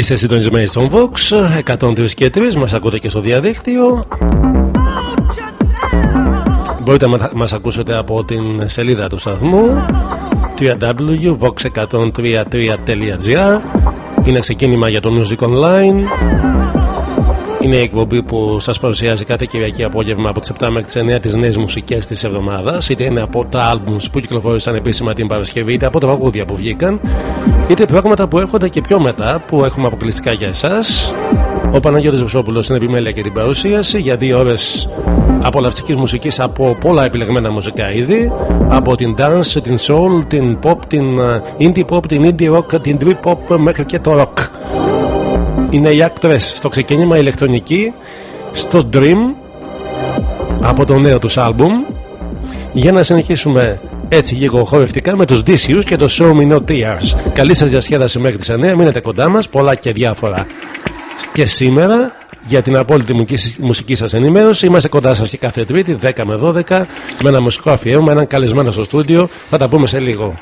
Είστε συντονισμένοι στον Vox 103 και 3, μας ακούτε και στο διαδίκτυο. Μπορείτε να μας ακούσετε από την σελίδα του σταθμού www.vox103.gr Είναι ξεκίνημα για το Music Online είναι η εκπομπή που σας παρουσιάζει κάθε Κυριακή απόγευμα από τις 7 μέχρι τις 9 τις νέες μουσικές της εβδομάδας. Είτε είναι από τα albums που κυκλοφόρησαν επίσημα την Παρασκευή, είτε από τα βαγούδια που βγήκαν, είτε πράγματα που έρχονται και πιο μετά που έχουμε αποκλειστικά για εσάς. Ο Παναγιώτης Βεσόπουλος στην επιμέλεια και την παρουσίαση για δύο ώρες απολαυστικής μουσικής από πολλά επιλεγμένα μουσικά είδη. Από την dance, την soul, την pop, την ε, indie pop, την indie rock, την trip pop μέχρι και το rock είναι οι Actress στο ξεκίνημα ηλεκτρονική στο Dream από το νέο τους άλμπουμ. Για να συνεχίσουμε έτσι λίγο χορευτικά με τους Disius και το Show Me No Tears. Καλή σας διασκέδαση μέχρι τις 9 μείνετε κοντά μας πολλά και διάφορα. Και σήμερα για την απόλυτη μουσική σας ενημέρωση είμαστε κοντά σας και κάθε τρίτη 10 με 12 με ένα μουσικό αφιέρωμα έναν καλεσμένο στο στούντιο. Θα τα πούμε σε λίγο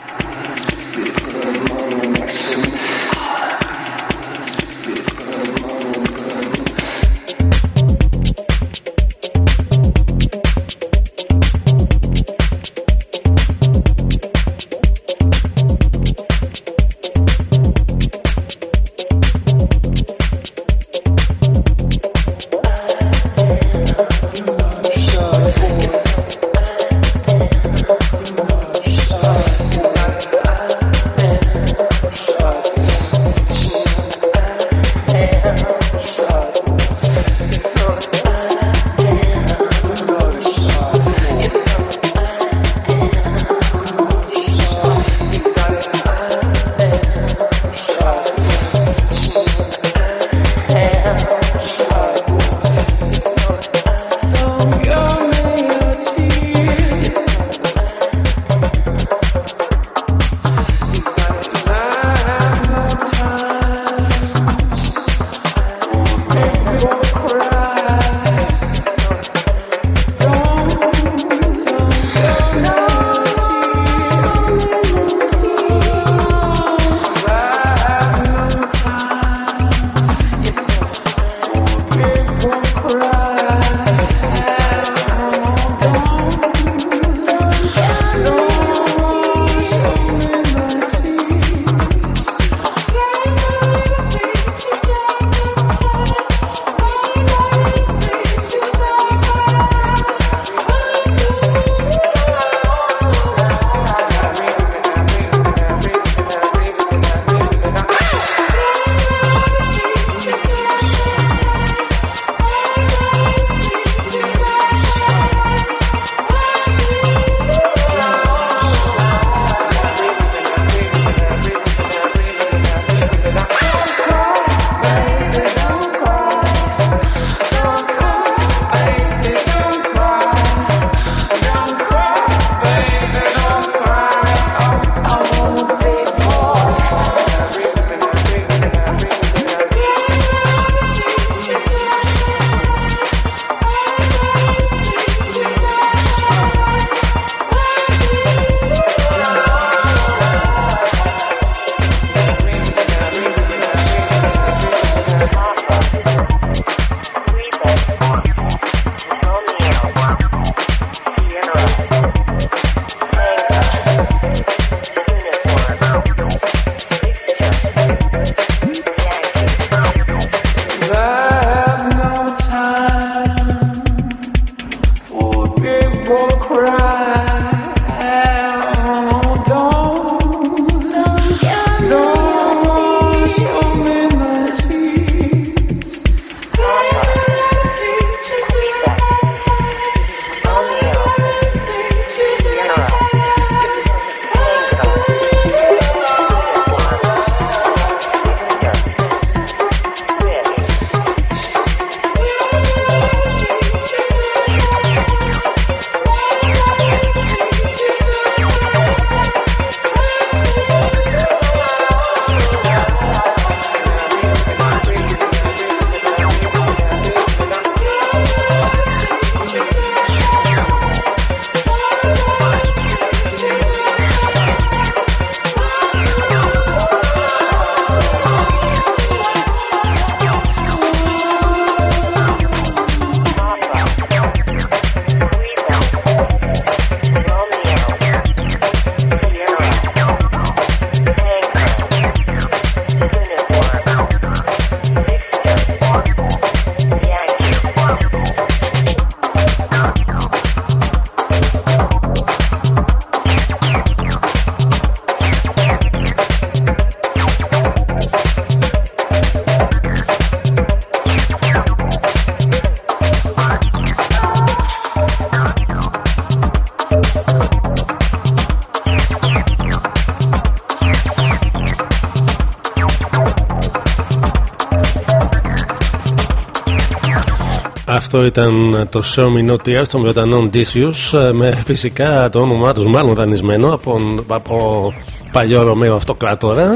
ήταν το Show Me No Tears των Βρετανών Disius ε, με φυσικά το όνομά τους μάλλον δανεισμένο από, από παλιό Ρωμαίο Αυτοκράτορα.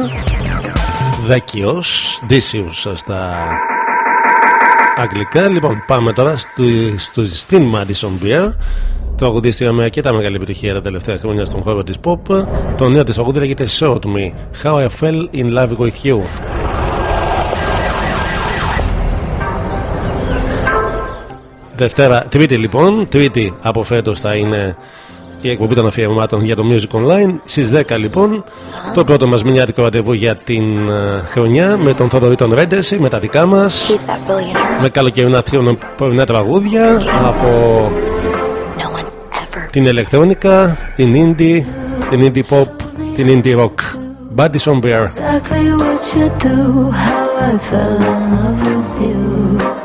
Δέκιος Disius στα αγγλικά. Λοιπόν πάμε τώρα στο, στο, στην Madison Beer. Τραγουδίστρια με αρκετά μεγάλη επιτυχία τα τελευταία χρόνια στον χώρο της pop. Το νέο της τραγούδι λέγεται Short Me How I Fell In Love With You Δευτέρα, Τρίτη λοιπόν, Τρίτη από φέτος θα είναι η εκπομπή των αφιερωμάτων για το Music Online. Στις 10 λοιπόν, το πρώτο μας μηνιάτικο ραντεβού για την uh, χρονιά με τον Θοδωρή τον Ρέντεση, με τα δικά μας, με καλοκαιρινά πρωινά τραγούδια από την ηλεκτρόνικα, την indie, την indie pop, την indie rock. Buddy Sombrero. Exactly what you do, how I fell in love with you.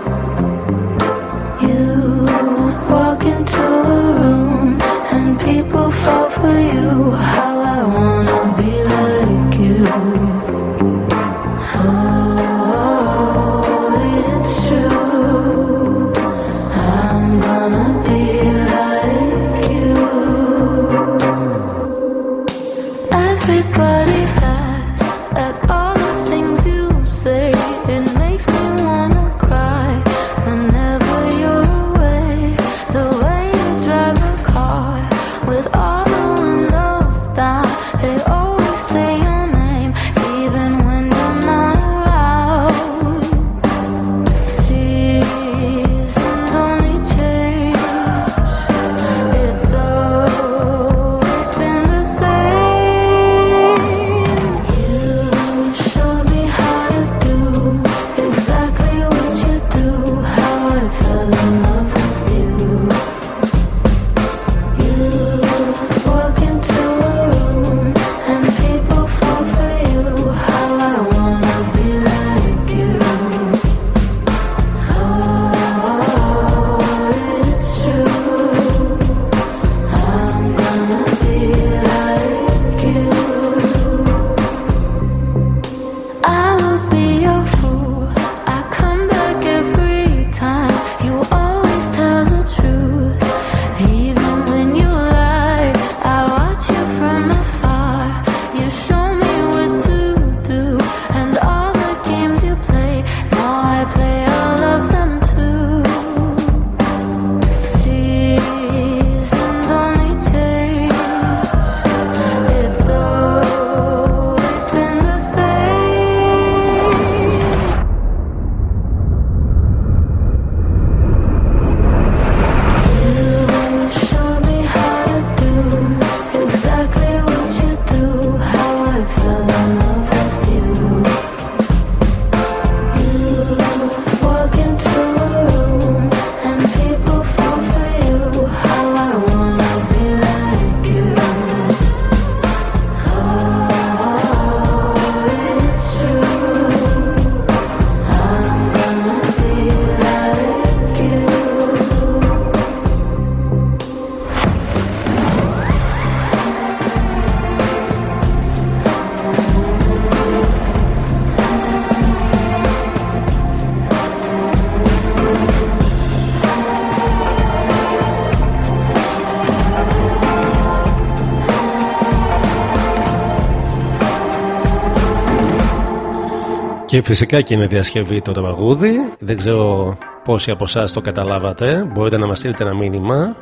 Και φυσικά και είναι διασκευή το τραγούδι. Δεν ξέρω πόσοι από εσάς το καταλάβατε. Μπορείτε να μας στείλετε ένα μήνυμα.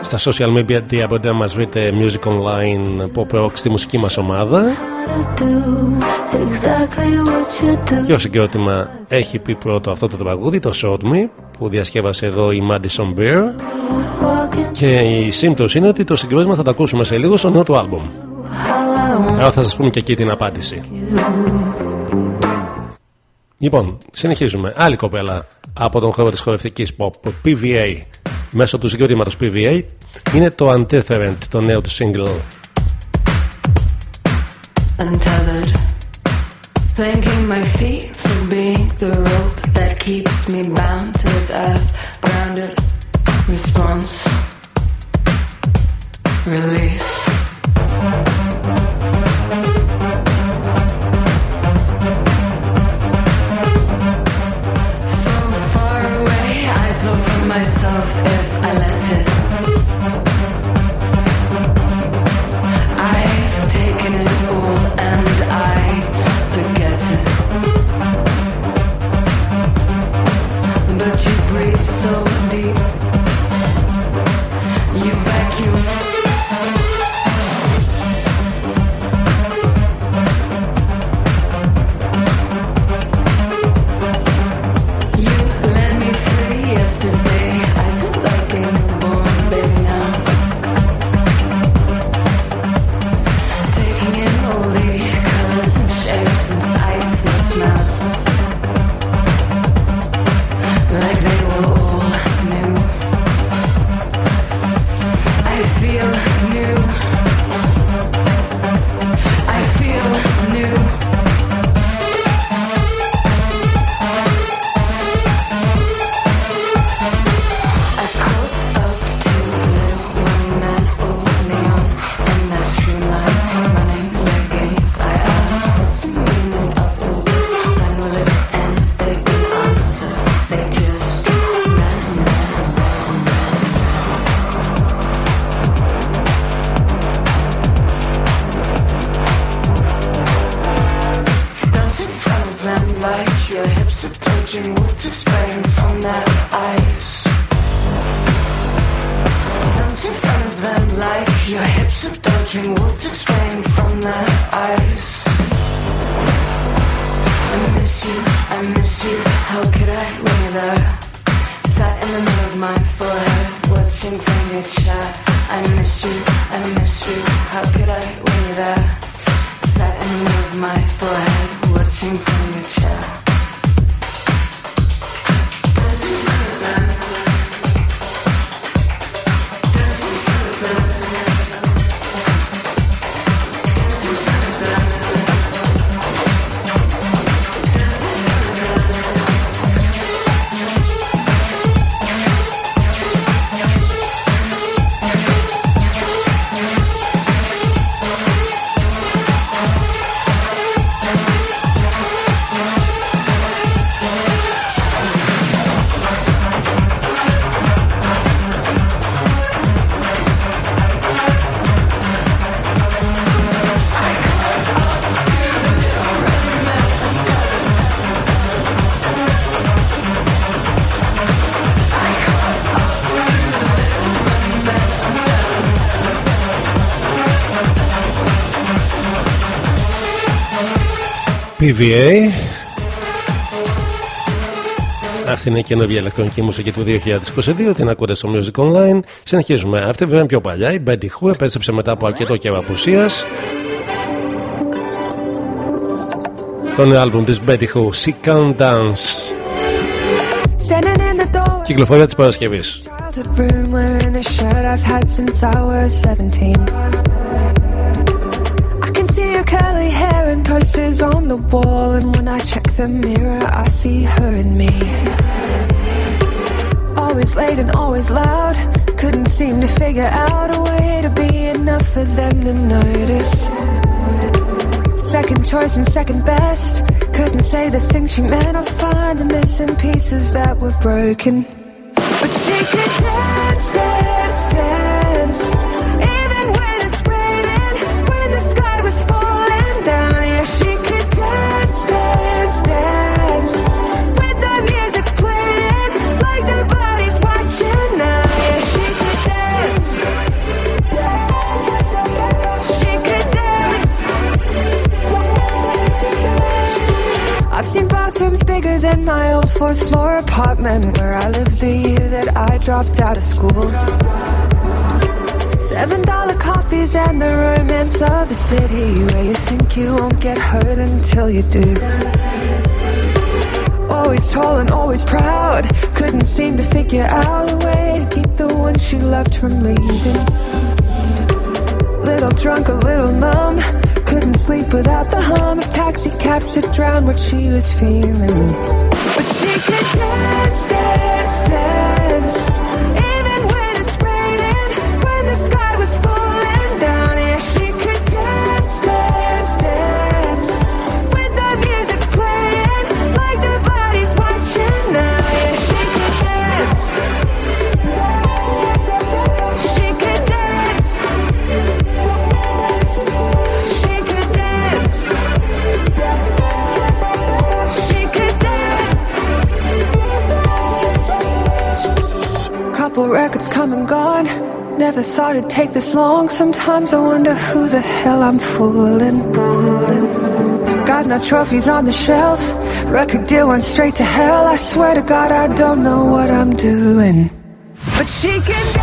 Στα social media μπορείτε να μας βρείτε Music Online Pop Rock στη μουσική μας ομάδα. Και ο συγκρότημα έχει πει πρώτο αυτό το τραγούδι, το Short Me, που διασκεύασε εδώ η Madison Beer. Και η σύμπτωση είναι ότι το συγκρότημα θα το ακούσουμε σε λίγο στο νέο του άλμπομ. Άρα θα σας πούμε και εκεί την απάντηση. Λοιπόν, συνεχίζουμε. Άλλη κοπέλα από τον χώρο της χορευτικής pop, PVA, μέσω του συγκρότηματος PVA, είναι το Antefferent, το νέο του single. Untethered Thanking my feet for being the rope that keeps me bound to this earth grounded response release Watching from their eyes. Dance in front of them like your hips are from their eyes. I miss you, I miss you, how could I linger? Sat in the middle of my forehead, watching from your chair. I miss you, I miss you, how could I when you're there? Sat in the middle of my forehead, watching from your chair. PVA Αυτή είναι η καινούργια ηλεκτρονική μουσική του 2022. Την ακούτε στο Music Online. Συνεχίζουμε. Αυτή βέβαια είναι πιο παλιά. Η Betty Who επέστρεψε μετά από αρκετό καιρό απουσίας. Το νέο άλμπουμ της Betty Who, She Can Dance. Κυκλοφορία της Παρασκευής. Posters on the wall. And when I check the mirror, I see her and me. Always late and always loud. Couldn't seem to figure out a way to be enough for them to notice. Second choice and second best. Couldn't say the thing she meant or find the missing pieces that were broken. But she could than my old fourth floor apartment where I lived the year that I dropped out of school. Seven dollar coffees and the romance of the city where you think you won't get hurt until you do. Always tall and always proud, couldn't seem to figure out a way to keep the one she loved from leaving. Little drunk, a little numb couldn't sleep without the hum of taxi cabs to drown what she was feeling. But she could dance, It'd take this long. Sometimes I wonder who the hell I'm fooling. Got no trophies on the shelf. Record deal went straight to hell. I swear to God, I don't know what I'm doing. But she can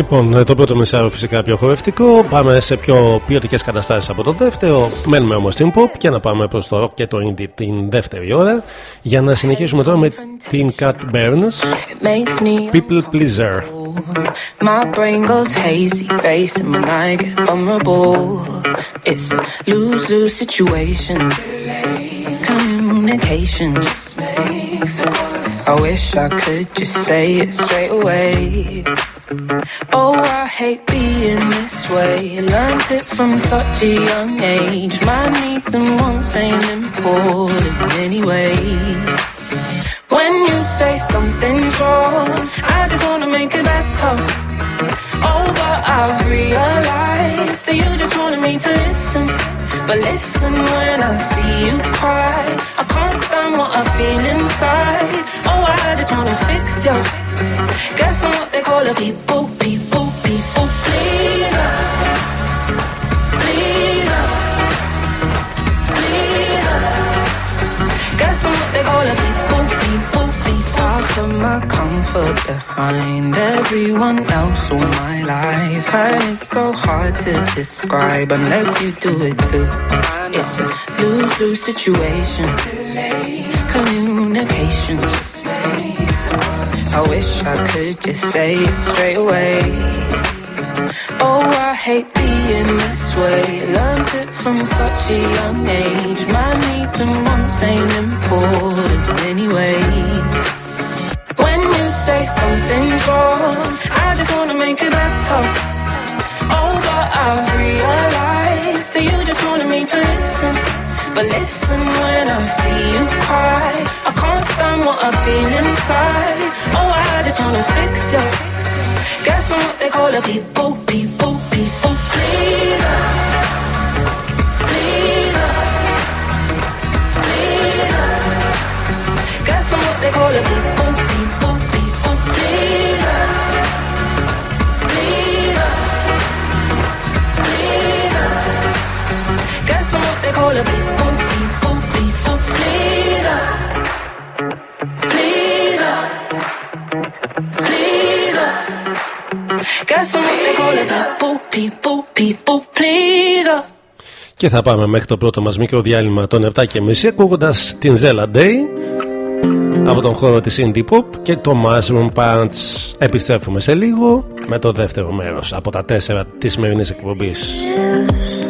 Λοιπόν, ε, το πρώτο μισάρο φυσικά πιο χορευτικό. Πάμε σε πιο ποιοτικές καταστάσεις από το δεύτερο. Μένουμε όμως στην pop και να πάμε προς το rock και το indie την δεύτερη ώρα. Για να συνεχίσουμε τώρα με την Cat Burns. People Pleaser. My brain goes hazy, racing when I get vulnerable. It's a lose lose situation. Communication just makes I wish I could just say it straight away. Oh, I hate being this way. Learned it from such a young age. My needs and wants ain't important anyway. When you say something's wrong, I just wanna make it better. Oh, but I've realized that you just wanted me to listen. But listen when I see you cry. I can't stand what I feel inside. Oh, I just wanna fix you. Guess I'm what they call a people, people, people put my comfort behind everyone else all my life. It's so hard to describe unless you do it too. It's a lose-lose situation. Communication. I wish I could just say it straight away. Oh, I hate being this way. Learned it from such a young age. My needs and wants ain't important anyway. When you say something's wrong, I just wanna make it better. Oh, but I've realized that you just wanted me to listen. But listen when I see you cry. I can't stand what I feel inside. Oh, I just wanna fix you. Guess I'm what they call a people, people, people pleaser. Pleaser. Pleaser. Guess I'm what they call a people, Και θα πάμε μέχρι το πρώτο μας μικρό διάλειμμα των 7.30 ακούγοντας την Zella Day από τον χώρο της Indie Pop και το Mushroom Pants επιστρέφουμε σε λίγο με το δεύτερο μέρος από τα τέσσερα της σημερινής εκπομπής. Somebody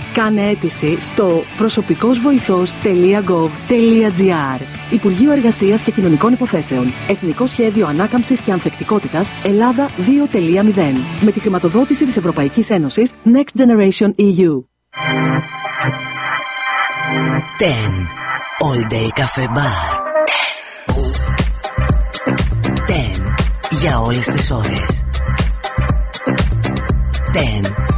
Κάνε αίτηση στο προσωπικόςβοηθός.gov.gr Υπουργείο Εργασίας και Κοινωνικών Υποθέσεων. Εθνικό Σχέδιο Ανάκαμψης και Ανθεκτικότητας Ελλάδα 2.0 Με τη χρηματοδότηση της Ευρωπαϊκής Ένωσης Next Generation EU 10 All Day Cafe Bar. 10 για όλες τις ώρες. 10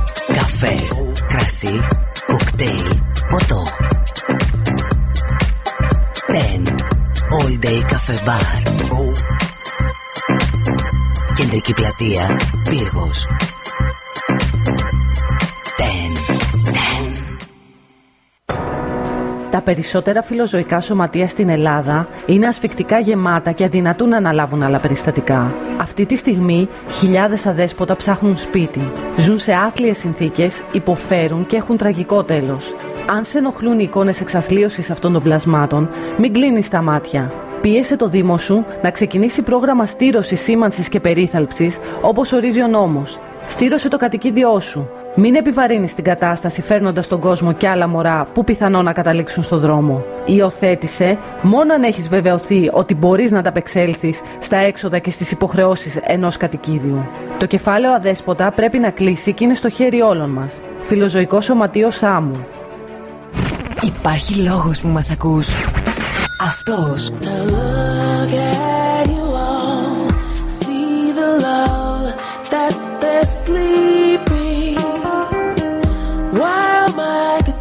Καφές, κρασί κοκτέιλ, ποτό. 10. All Day Cafe Bar. Κεντρική πλατεία, πύργος. Τα περισσότερα φιλοζωικά σωματεία στην Ελλάδα είναι ασφικτικά γεμάτα και αδυνατούν να αναλάβουν άλλα περιστατικά. Αυτή τη στιγμή χιλιάδες αδέσποτα ψάχνουν σπίτι. Ζουν σε άθλιες συνθήκες, υποφέρουν και έχουν τραγικό τέλος. Αν σε ενοχλούν οι εικόνες εξαθλίωσης αυτών των πλασμάτων, μην κλείνεις τα μάτια. Πίεσε το Δήμο σου να ξεκινήσει πρόγραμμα στήρωσης, σήμανσης και περίθαλψης όπως ορίζει ο νόμος. Στήρωσε το κατοικίδιό σου. Μην επιβαρύνεις την κατάσταση φέρνοντας τον κόσμο κι άλλα μωρά που πιθανόν να καταλήξουν στον δρόμο. Υιοθέτησε μόνο αν έχεις βεβαιωθεί ότι μπορείς να ανταπεξέλθεις στα έξοδα και στις υποχρεώσεις ενός κατοικίδιου. Το κεφάλαιο αδέσποτα πρέπει να κλείσει και είναι στο χέρι όλων μας. Φιλοζωικός Σωματείος Σάμου. Υπάρχει λόγος που μας ακούς. Αυτός.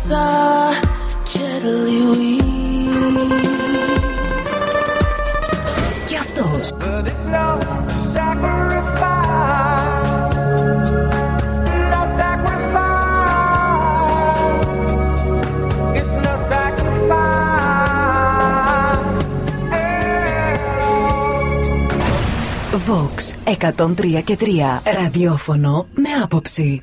My guitar gently weeps. Και αυτός. But it's no sacrifice. No sacrifice. It's no sacrifice. Vox 103 και 3 ραδιόφωνο με άποψη.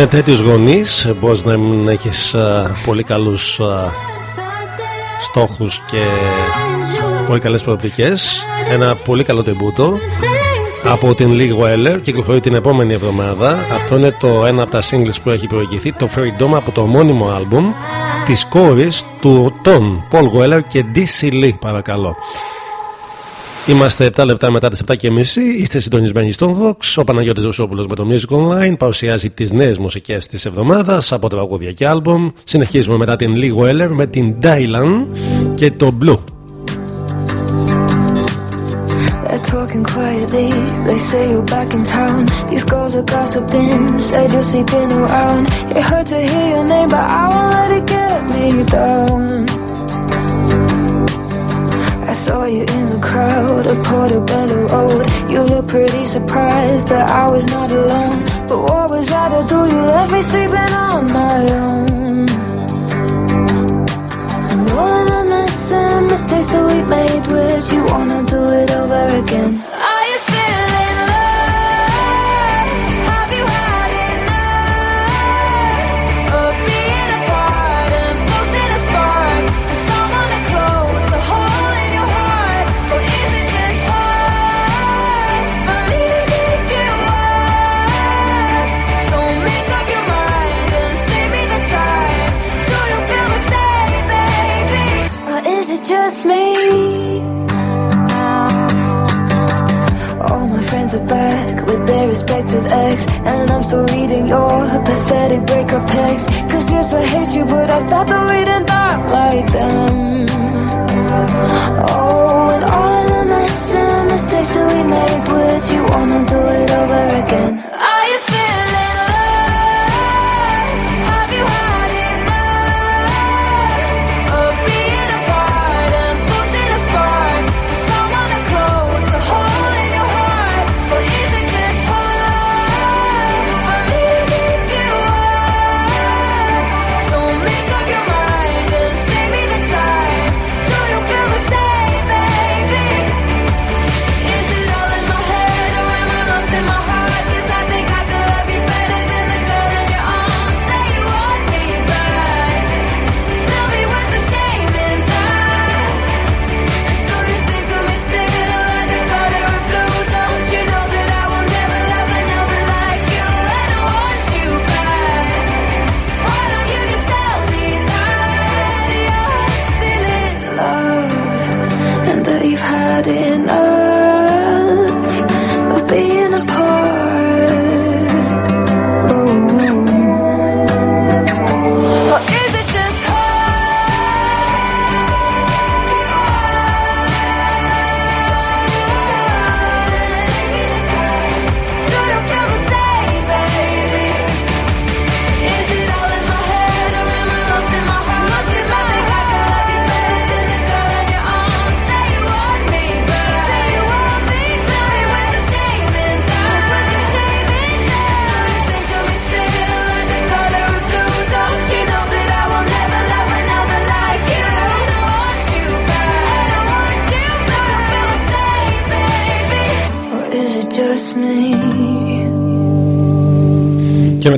Με τέτοιους γονείς μπορείς να έχεις πολύ καλούς στόχους και πολύ καλές προοπτικές. Ένα πολύ καλό τεμπούτο από την Lee Weller κυκλοφορεί την επόμενη εβδομάδα. Αυτό είναι το ένα από τα singles που έχει προηγηθεί το Freedom από το μόνιμο άλμπουμ της κόρης του Τον Paul Weller και DC Lee παρακαλώ Είμαστε 7 λεπτά μετά τις 7.30. Είστε συντονισμένοι στον Vox. Ο παναγιώτης Ρωσόπουλο με το Music Online παρουσιάζει τις νέες μουσικές της εβδομάδας από το παγκόσμιο και άλμπομ. Συνεχίζουμε μετά την Λίγο Έλερ με την Dylan και το Blue. Saw you in the crowd of Portobello Road. You look pretty surprised that I was not alone. But what was I to do? You left me sleeping on my own. And all of the missing mistakes that we made, would you wanna do it over again?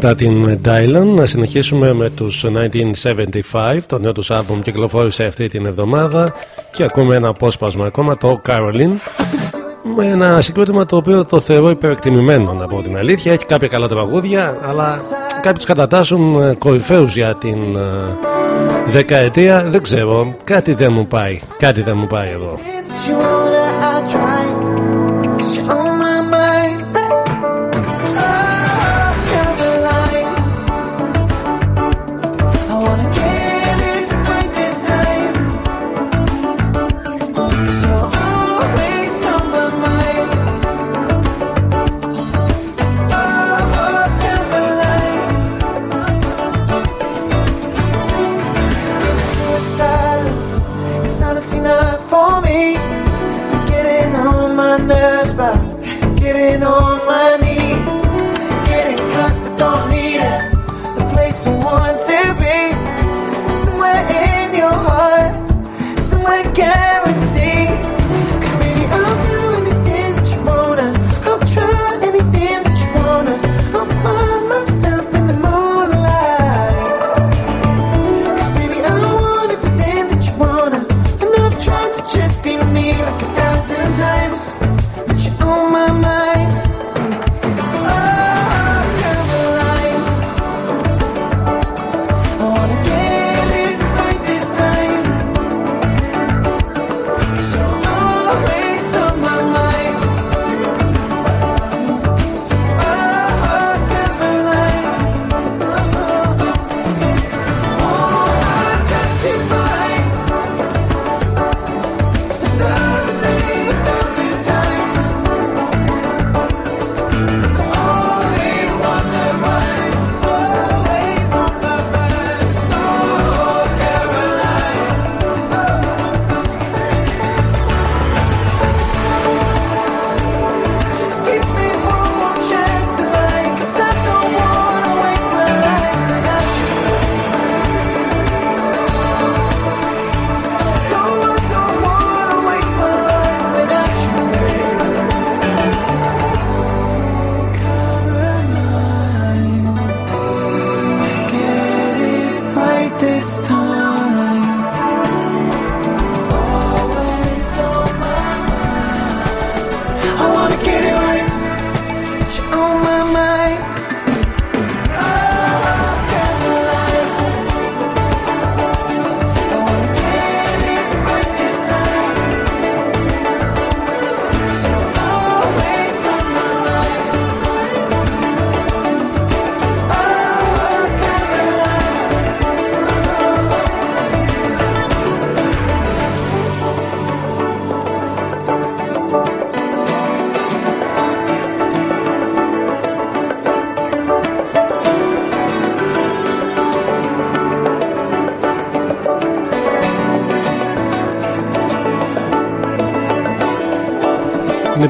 Μετά την Dylan να συνεχίσουμε με τους 1975 Το νέο τους άλμπουμ κυκλοφόρησε αυτή την εβδομάδα Και ακούμε ένα απόσπασμα ακόμα το Caroline με ένα συγκρότημα το οποίο το θεωρώ υπερεκτιμημένο να πω την αλήθεια. Έχει κάποια καλά τραγούδια, αλλά κάποιοι τους κατατάσσουν ε, κορυφαίους για την ε, δεκαετία. Δεν ξέρω, κάτι δεν μου πάει. Κάτι δεν μου πάει εδώ.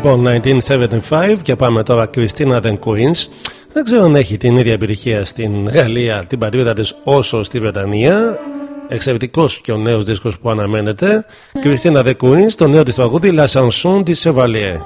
Λοιπόν, 1975 και πάμε τώρα Christina The Queens. Δεν ξέρω αν έχει την ίδια επιτυχία στην Γαλλία, την πατρίδα της, όσο στη Βρετανία. Εξαιρετικός και ο νέος δίσκος που αναμένεται. Christina The Queens, το νέο της τραγούδι La Chanson της Chevalier.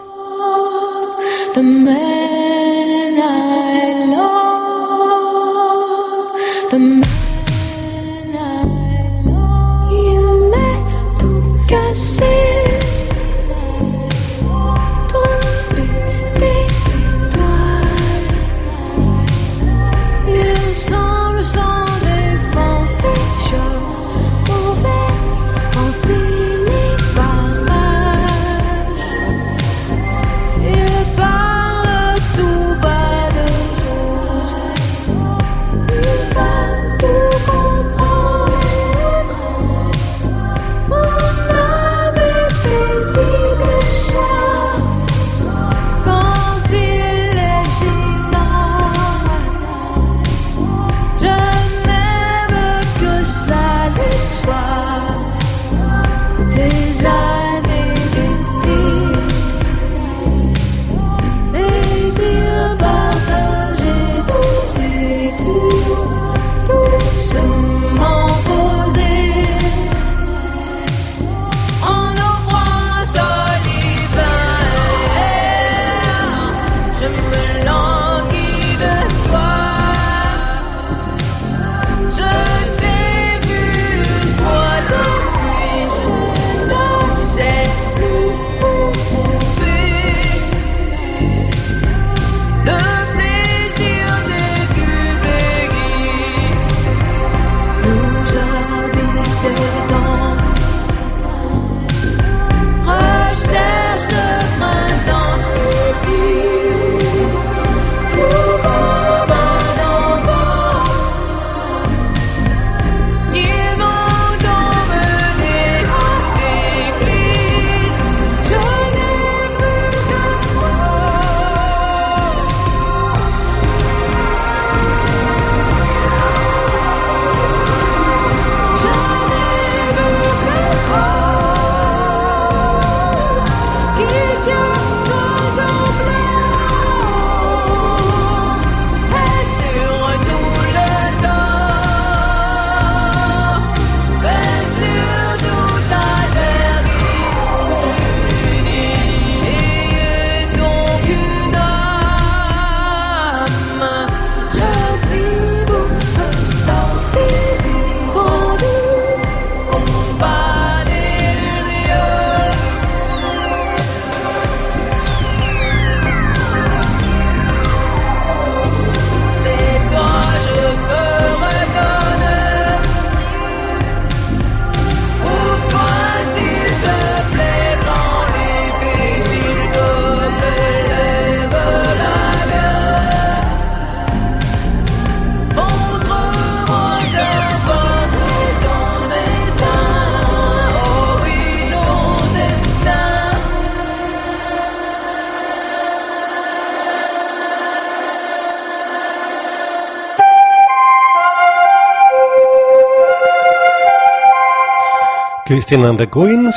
Christine and the Queens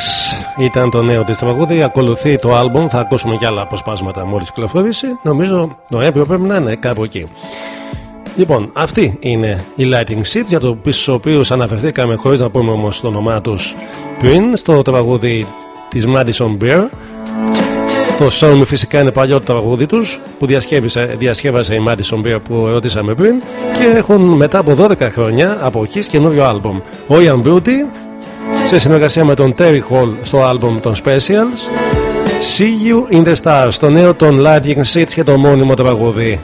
ήταν το νέο της τραγούδι. Ακολουθεί το άλμπομ. Θα ακούσουμε κι άλλα αποσπάσματα μόλις κυκλοφορήσει. Νομίζω Νοέμβριο πρέπει να είναι κάπου εκεί. Λοιπόν, αυτή είναι η Lighting Seats για το πίσω οποίους αναφερθήκαμε χωρίς να πούμε όμως το όνομά τους πριν στο τραγούδι της Madison Beer. Το Storm φυσικά είναι παλιό το τραγούδι τους που διασκεύασε η Madison Beer που ρωτήσαμε πριν και έχουν μετά από 12 χρόνια από εκεί καινούριο άλμπομ. Ο Ian Beauty σε συνεργασία με τον Terry Hall στο άλμπομ των Specials See You in the Stars το νέο των Lightning Seats και το μόνιμο τραγούδι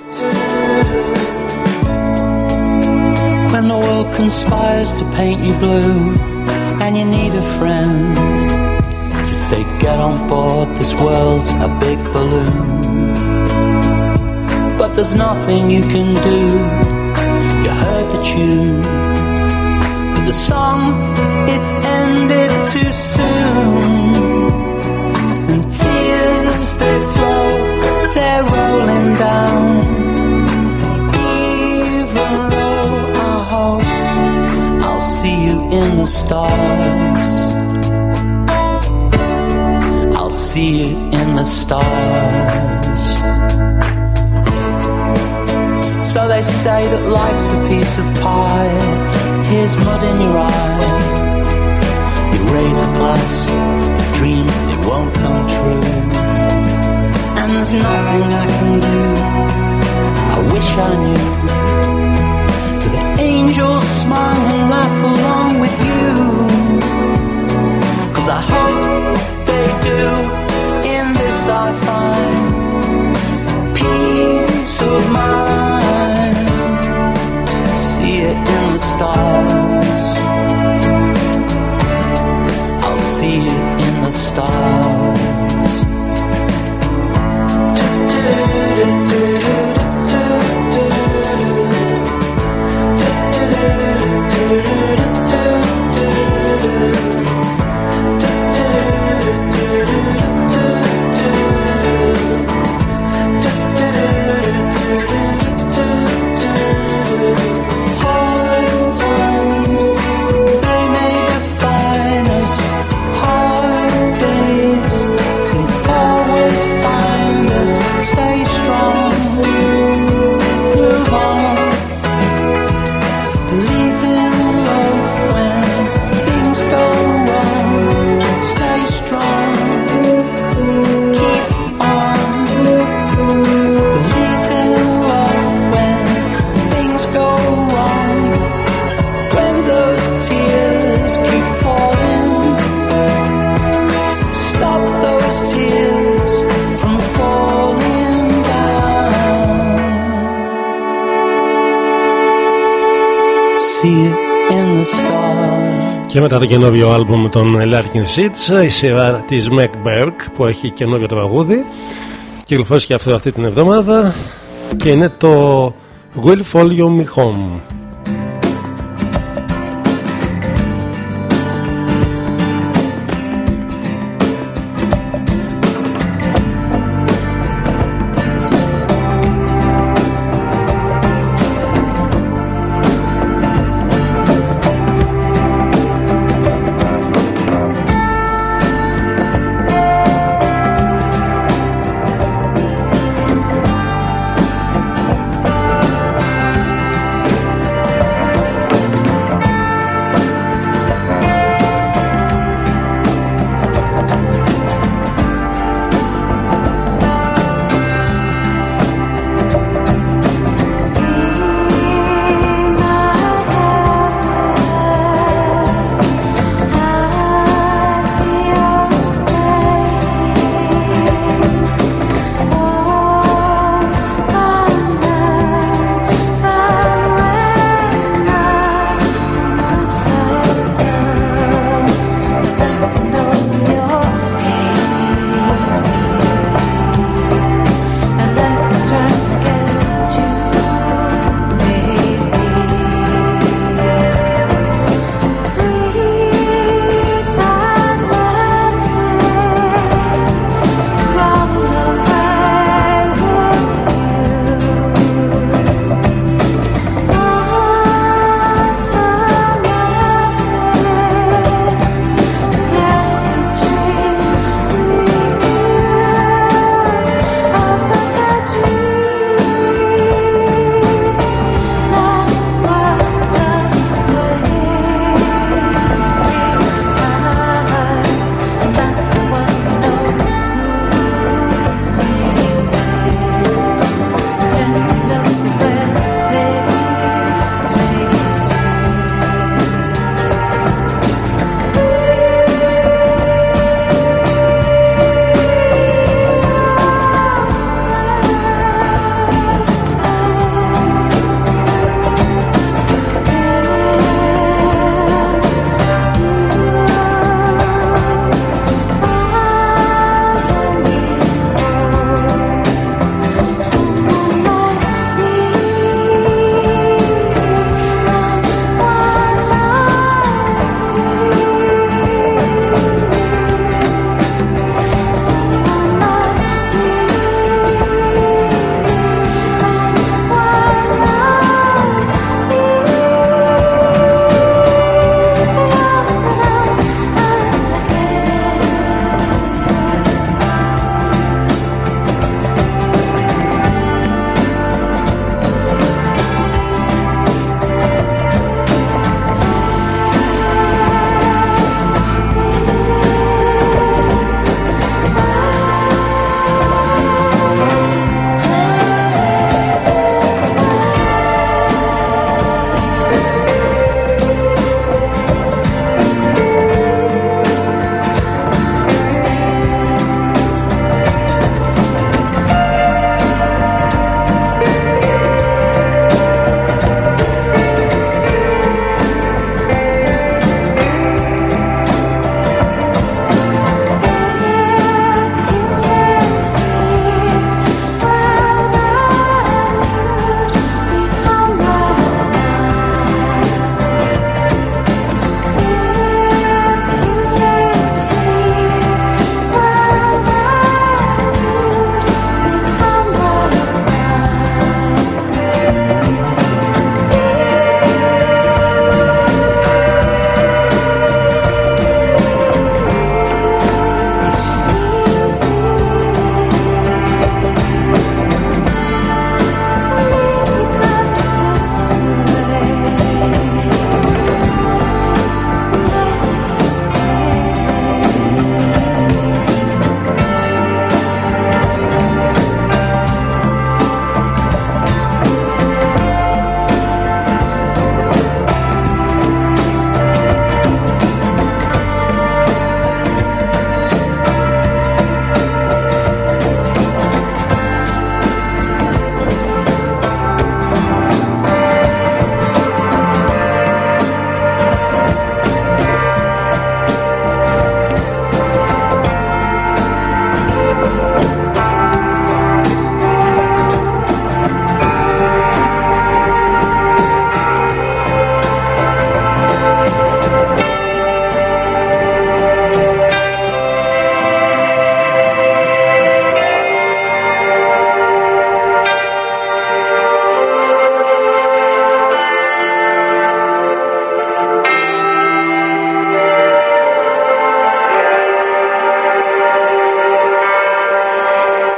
When the world conspires to paint you blue and you need a friend to say get on board this world's a big balloon but there's nothing you can do you heard the tune the song, it's too soon. And tears they flow, they're rolling down. Even though I hope I'll see you in the stars. I'll see you in the stars. So they say that life's a piece of pie Here's mud in your eye. You raise a glass, dreams it won't come true. And there's nothing I can do. I wish I knew. The angels smile and laugh along with you? Cause I hope they do. In this I find peace of mind. See it in the stars. In the stars. Και μετά το καινούριο άλμπουμ των Larkin Seeds η σειρά της Meg Berg που έχει καινούριο τραγούδι κυκλοφόρησε και αυτό αυτή την εβδομάδα και είναι το Will Follow Me Home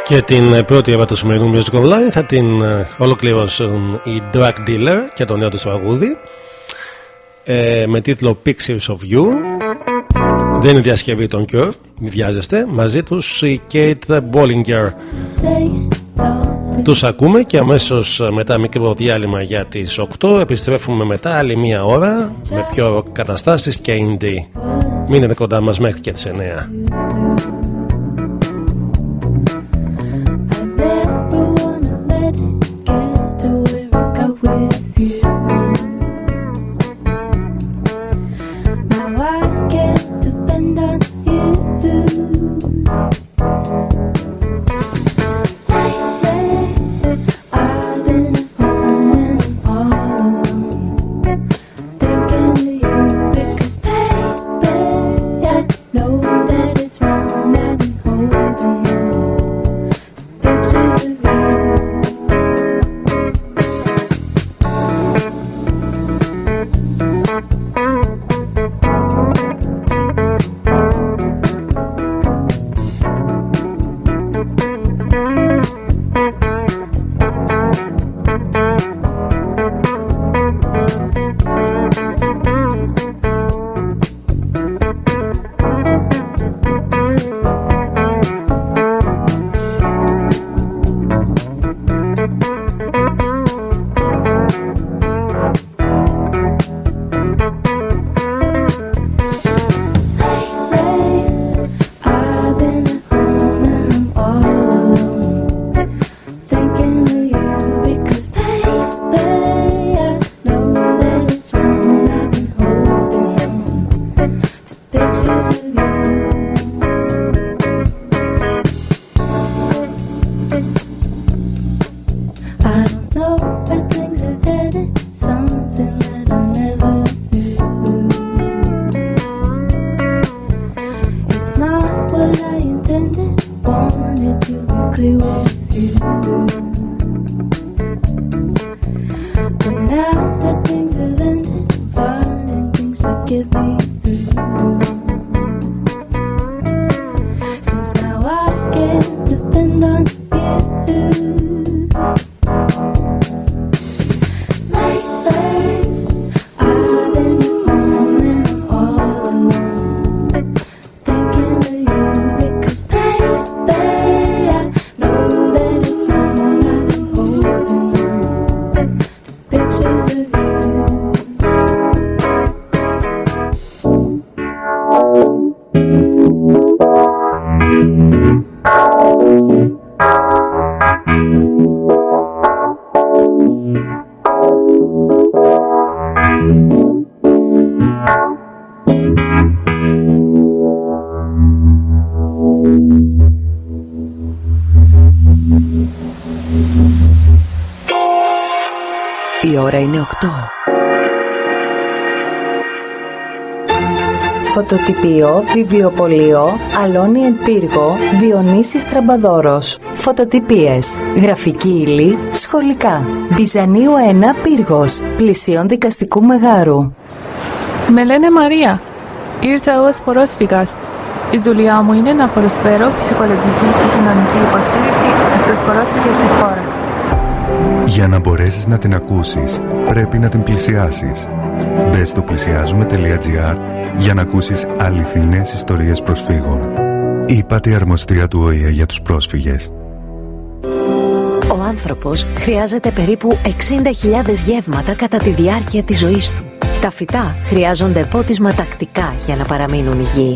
Και την πρώτη ώρα του σημερινού Music Online θα την ε, ολοκληρώσουν οι Drug Dealer και το νέο τους τραγούδι ε, με τίτλο Pictures of You. Δεν είναι διασκευή των Cure, μην βιάζεστε. Μαζί τους η Kate Bollinger. Τους ακούμε και αμέσως μετά μικρό διάλειμμα για τις 8 επιστρέφουμε μετά άλλη μία ώρα με πιο καταστάσεις και indie. Μείνετε κοντά μας μέχρι και τις 9. Φωτοτυπίο, βιβλιοπωλείο, Αλόνι Εν Πύργο, Διονύσης Τραμπαδόρος. Φωτοτυπίες, γραφική ύλη, σχολικά. Μπιζανίου 1 Πύργος, πλησίον δικαστικού μεγάρου. Με λένε Μαρία. Ήρθα ως πρόσφυγας. Η δουλειά μου είναι να προσφέρω ψυχολογική και κοινωνική υποστήριξη στους πρόσφυγες της χώρας. Για να μπορέσεις να την ακούσεις, πρέπει να την πλησιάσεις. Μπες στο πλησιάζουμε.gr για να ακούσεις αληθινές ιστορίες προσφύγων. Η Πατριαρμοστία του ΟΗΕ για τους πρόσφυγες. Ο άνθρωπος χρειάζεται περίπου 60.000 γεύματα κατά τη διάρκεια της ζωής του. Τα φυτά χρειάζονται πότισμα τακτικά για να παραμείνουν υγιεί.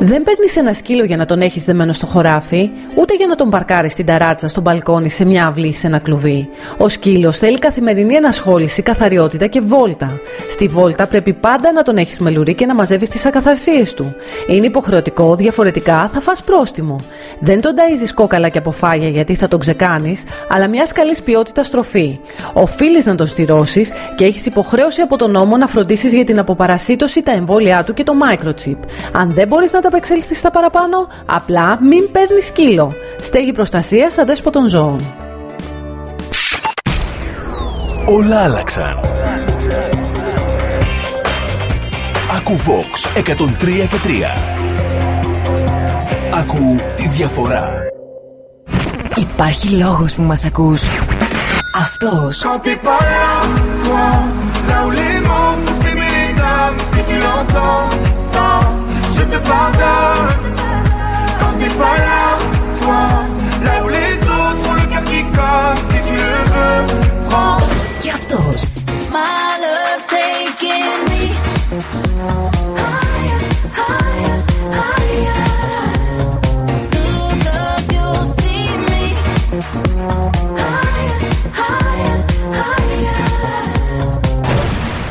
Δεν παίρνεις ένα σκύλο για να τον έχεις δεμένο στο χωράφι, ούτε για να τον παρκάρεις στην ταράτσα, στο μπαλκόνι, σε μια αυλή, σε ένα κλουβί. Ο σκύλος θέλει καθημερινή ενασχόληση, καθαριότητα και βόλτα. Στη βόλτα πρέπει πάντα να τον έχεις μελουρί και να μαζεύεις τις ακαθαρσίες του. Είναι υποχρεωτικό, διαφορετικά θα φας πρόστιμο. Δεν τον ταΐζεις κόκαλα και αποφάγια γιατί θα τον ξεκάνεις, αλλά μιας καλής ποιότητας τροφή. Οφείλεις να τον στηρώσει και έχεις υποχρέωση από τον νόμο να φροντίσεις για την αποπαρασίτωση, τα εμβόλια του και το microchip. Αν δεν μπορείς να τα απεξέλθει στα παραπάνω, απλά μην παίρνεις σκύλο. Στέγη προστασίας αδέσποτων ζώων. Όλα άλλαξαν. Ακού Vox 103 και 3. Ακού τη διαφορά. Υπάρχει λόγος που μας ακούς. Αυτός. Quand t'es pas là, toi, là où les mots font s'aimer les âmes, si tu l'entends, ça, je te pardonne quand t'es pas là, toi. Là où les autres ont le cœur qui comme si tu le veux, prends. Cartos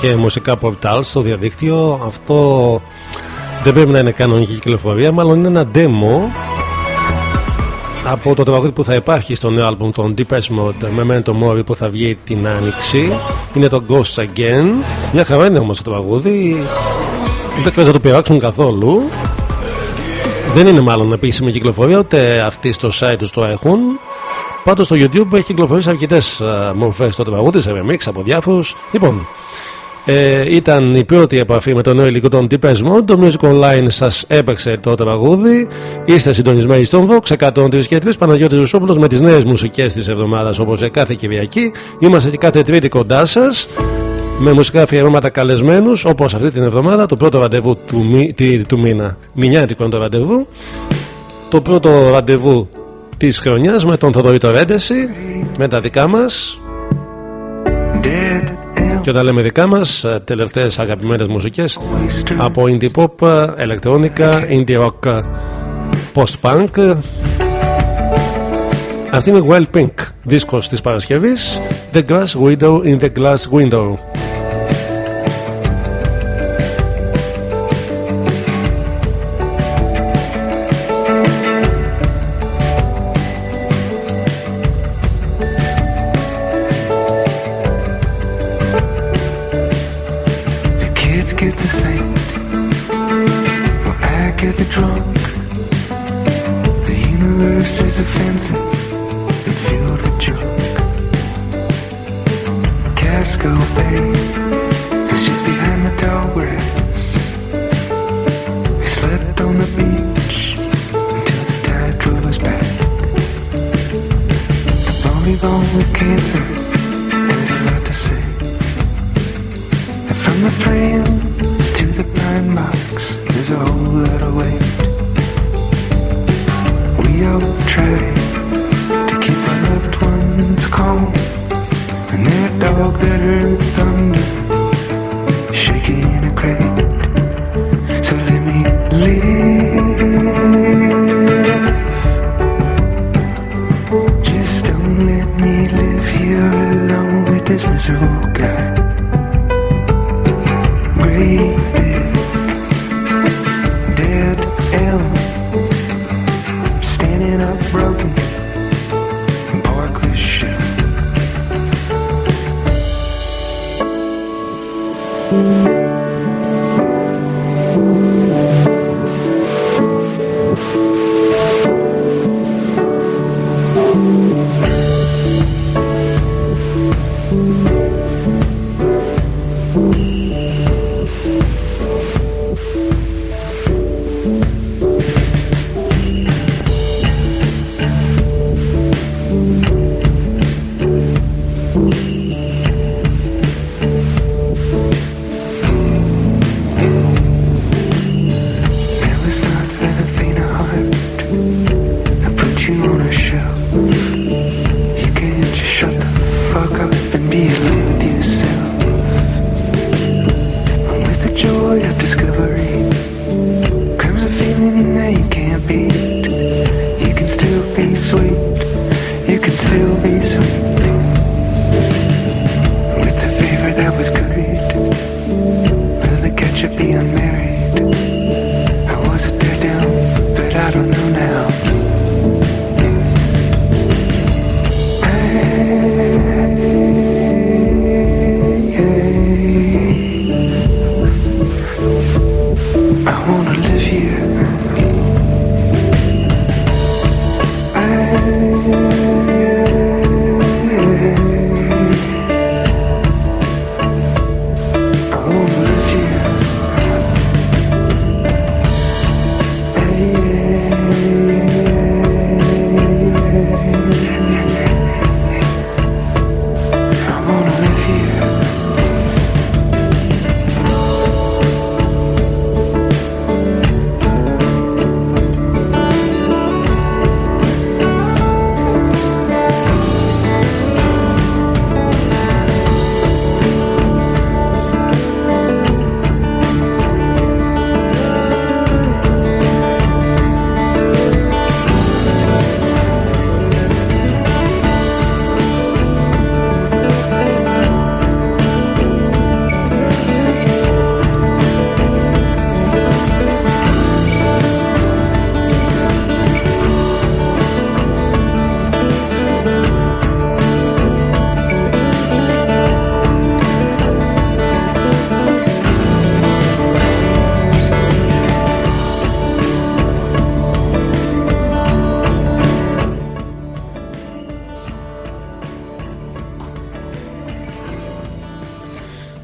Και μουσικά portals στο διαδίκτυο αυτό δεν πρέπει να είναι κανονική κυκλοφορία μάλλον είναι ένα demo από το τραγούδι που θα υπάρχει στο νέο άλμπουμ των Deepest Mode με Memento Mori που θα βγει την Άνοιξη είναι το Ghost Again. Μια χαρά είναι όμως το τραγούδι. Δεν χρειάζεται να το πειράξουν καθόλου. Δεν είναι μάλλον επίσημη κυκλοφορία, ούτε αυτοί στο site τους το έχουν. Πάντως στο YouTube έχει κυκλοφορήσει αρκετές μορφές το τραγούδι, σε remix από διάφορους. Λοιπόν, ε, ήταν η πρώτη επαφή με τον νέο υλικό των Deepest Mode. Το Music Online σας έπαιξε το τραγούδι. Είστε συντονισμένοι στον Vox 103 και 3. Παναγιώτης Ρουσόπουλος με τις νέες μουσικές της εβδομάδας όπως κάθε Κυριακή. Είμαστε και κάθε Τρίτη κοντά σας με μουσικά αφιερώματα καλεσμένους όπως αυτή την εβδομάδα. Το πρώτο ραντεβού του, μη, του μήνα. Μηνιάτικο είναι το ραντεβού. Το πρώτο ραντεβού της χρονιάς με τον Θοδωρή Ρέντεση με τα δικά μας. Και όταν λέμε δικά μας, τελευταίες αγαπημένες μουσικές από indie pop, ηλεκτρόνικα, indie rock, post punk. Αυτή είναι Well Pink, δίσκος της Παρασκευής The Glass Window in the Glass Window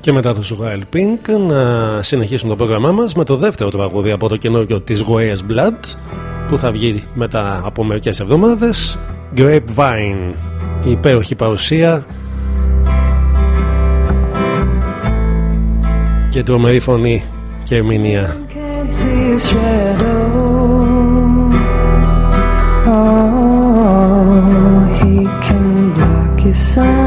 Και μετά το Wild Pink να συνεχίσουμε το πρόγραμμά μας με το δεύτερο τραγούδι από το καινούργιο της Goya's Blood που θα βγει μετά από μερικές εβδομάδες. Grapevine η υπέροχη παρουσία. Και τρομερή φωνή και ερμηνεία. Make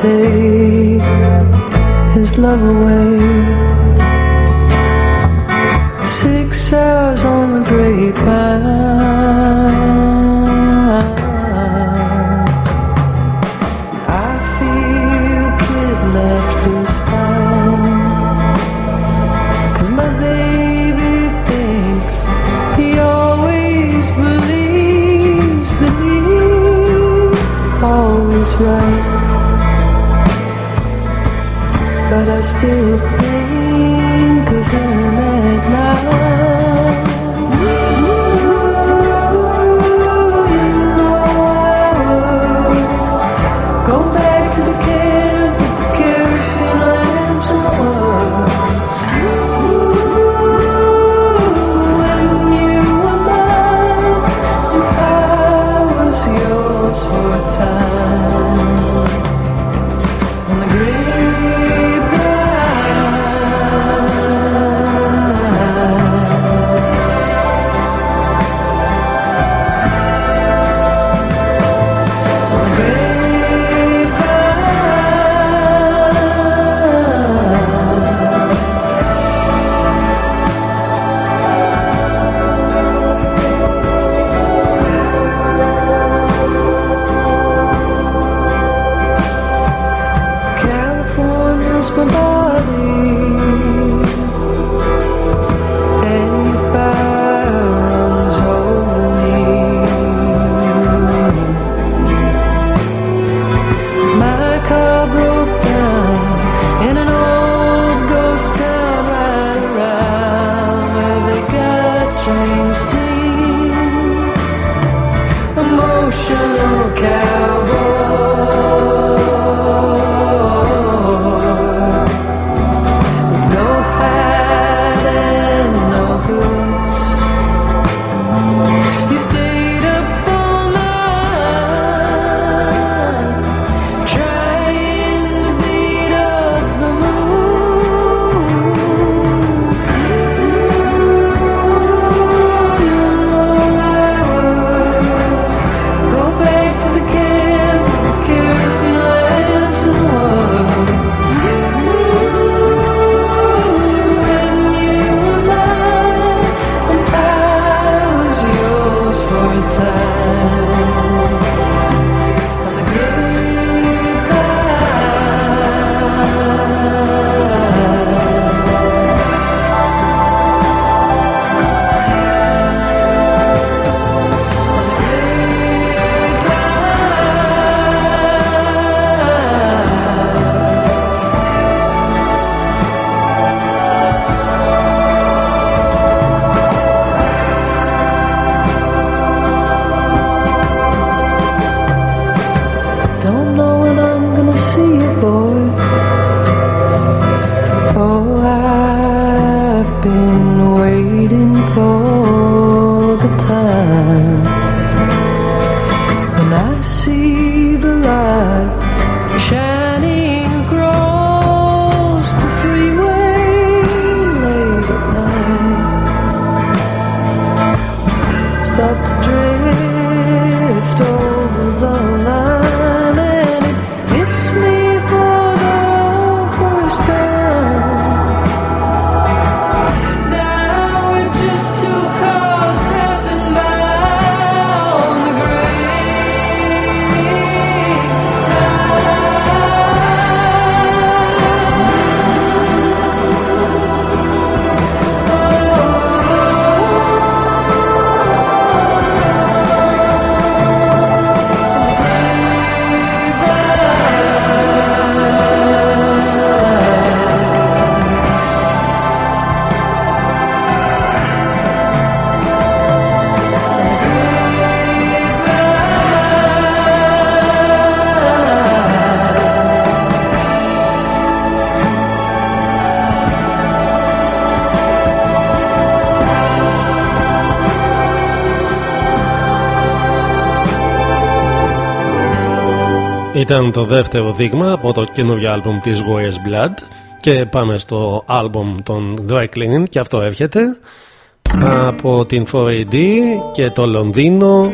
take his love away. Six hours on the grapevine. Still Ήταν το δεύτερο δείγμα από το καινούριο άλμπουμ της Warriors Blood. Και πάμε στο άλμπουμ των Dry Cleaning και αυτό έρχεται. Από την 4AD και το Λονδίνο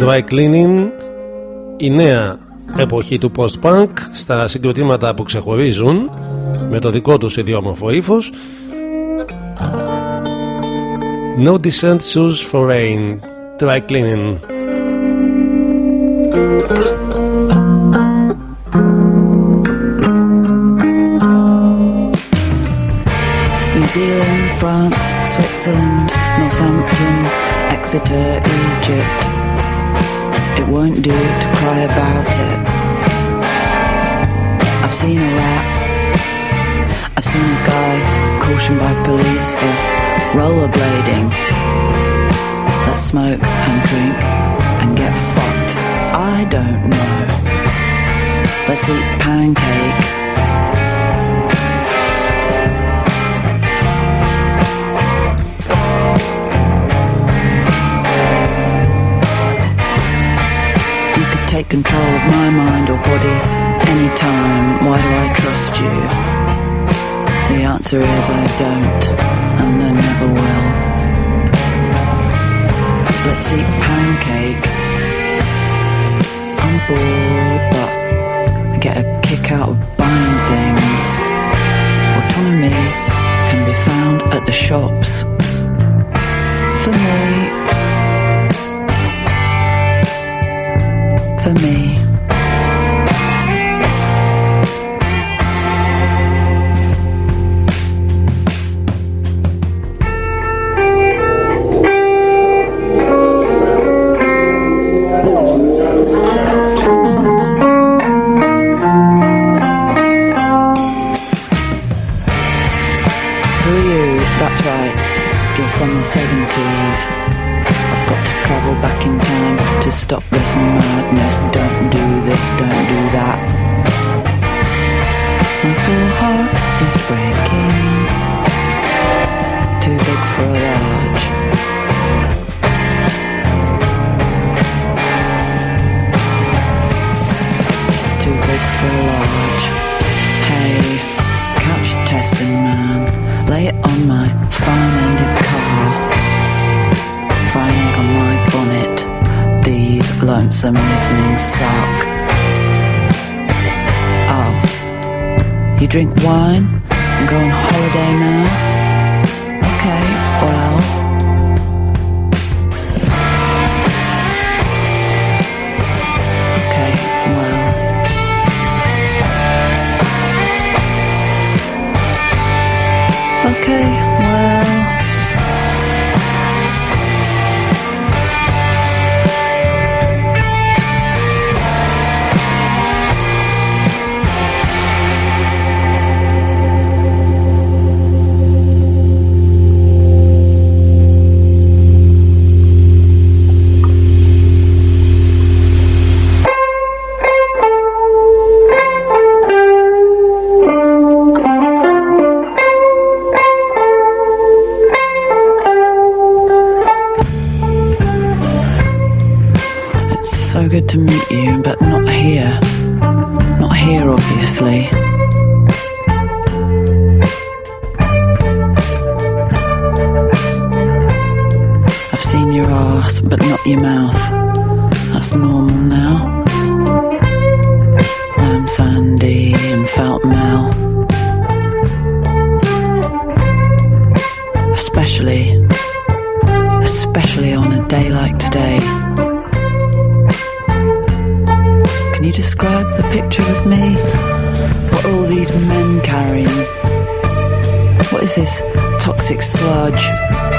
Dry Cleaning η νέα εποχή του post-punk στα συγκροτήματα που ξεχωρίζουν με το δικό τους ιδιόμορφο ύφος. No Descent Shoes for Rain Dry Cleaning Zealand, France, Switzerland, Northampton, Exeter, Egypt. It won't do to cry about it. I've seen a rat. I've seen a guy cautioned by police for rollerblading. Let's smoke and drink and get fucked. I don't know. Let's eat pancake take control of my mind or body anytime. Why do I trust you? The answer is I don't, and I never will. Let's eat pancake. I'm bored, but I get a kick out of buying things. Autonomy can be found at the shops. For me, for me. The picture with me? What are all these men carrying? What is this toxic sludge?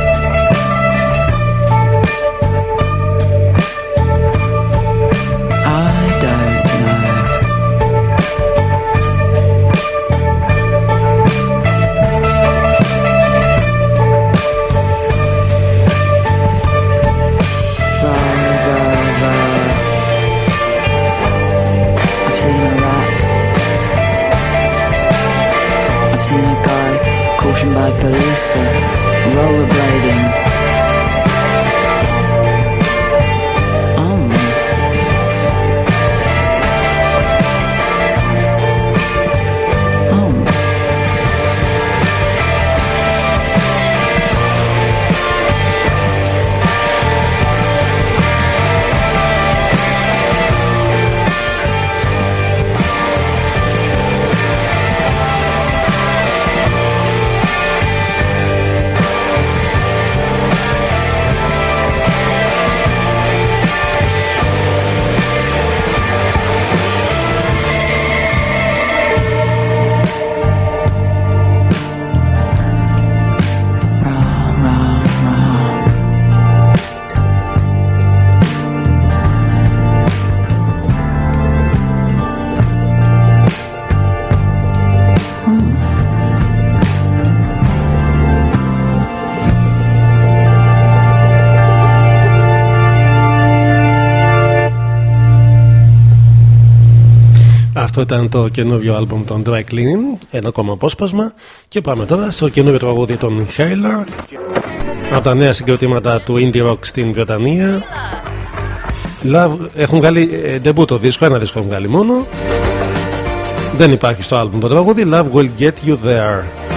policeman rollerblading. Αυτό ήταν το καινούριο άλμπουμ των Dry Cleaning, ένα ακόμα απόσπασμα. Και πάμε τώρα στο καινούριο τραγούδι των Inhaler από τα νέα συγκροτήματα του Indie Rock στην Βρετανία. Love, έχουν βγάλει ντεμπού το δίσκο, ένα δίσκο έχουν βγάλει μόνο. Δεν υπάρχει στο άλμπουμ το τραγούδι. Love will get you there.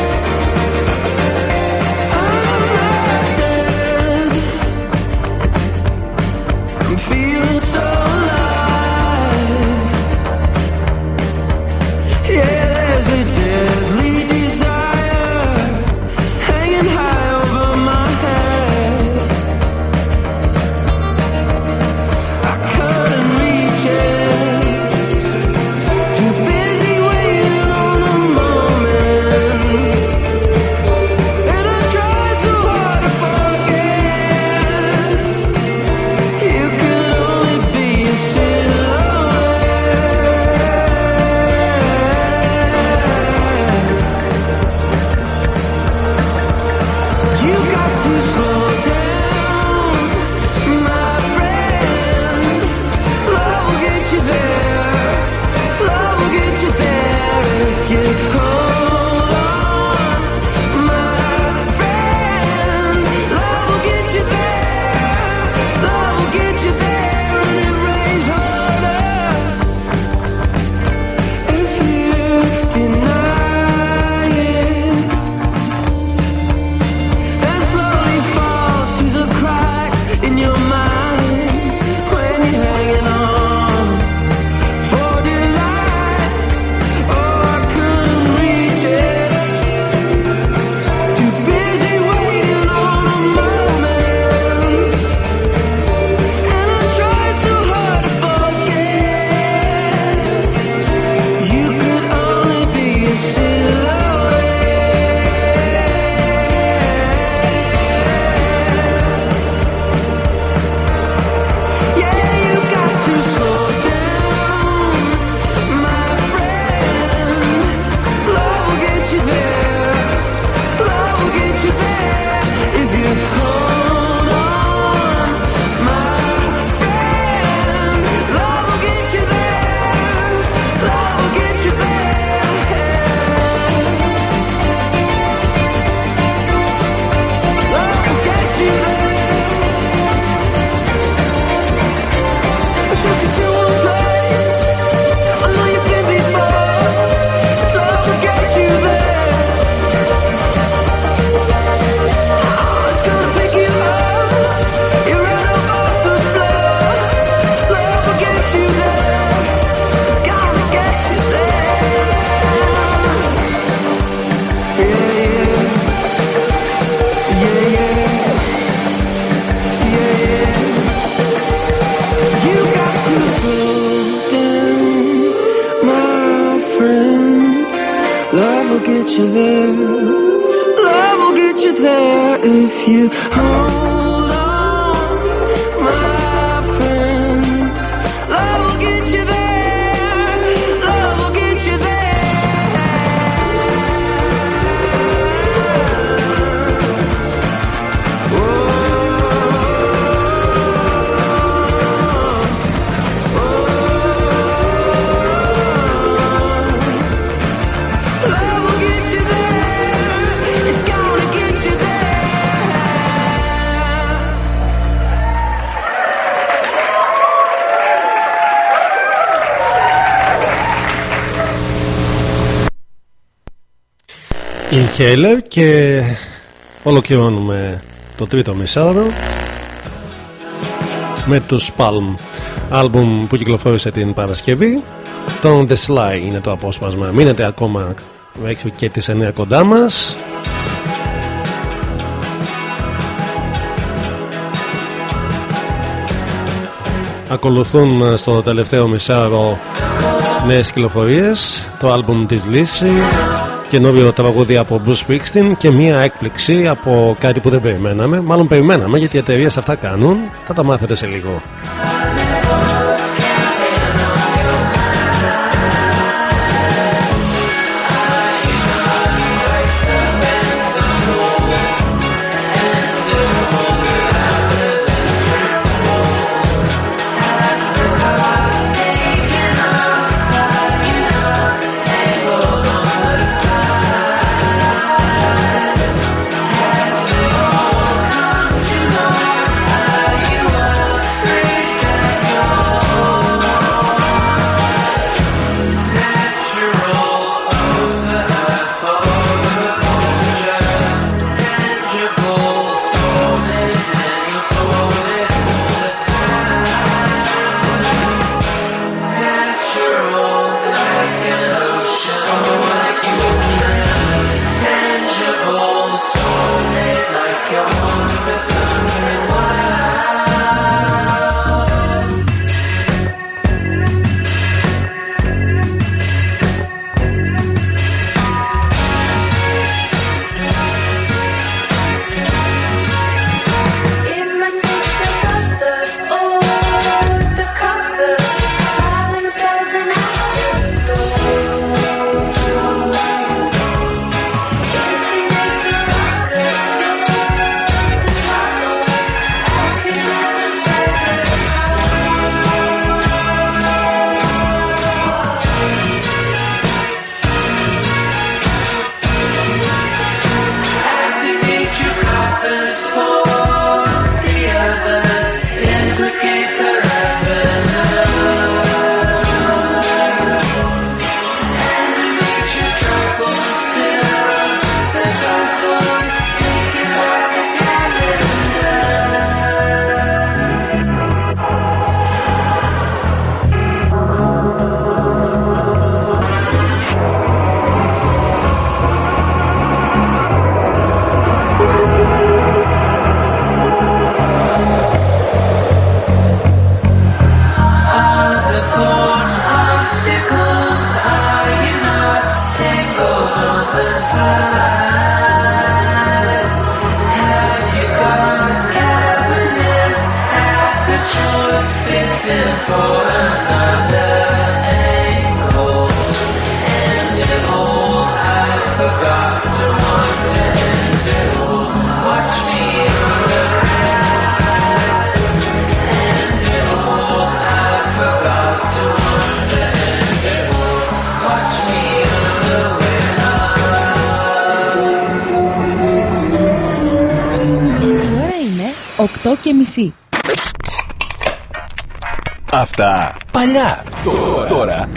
Χέιλερ και ολοκληρώνουμε το τρίτο μισάωρο με το Palm άλμπουμ που κυκλοφόρησε την Παρασκευή. Το The Sly είναι το απόσπασμα. Μείνετε ακόμα μέχρι και τις 9 κοντά μας. Ακολουθούν στο τελευταίο μισάωρο νέες κυκλοφορίες. Το άλμπουμ της Lizzy καινούριο τραγούδι από Bruce Springsteen και μία έκπληξη από κάτι που δεν περιμέναμε. Μάλλον περιμέναμε γιατί οι εταιρείες αυτά κάνουν. Θα τα μάθετε σε λίγο.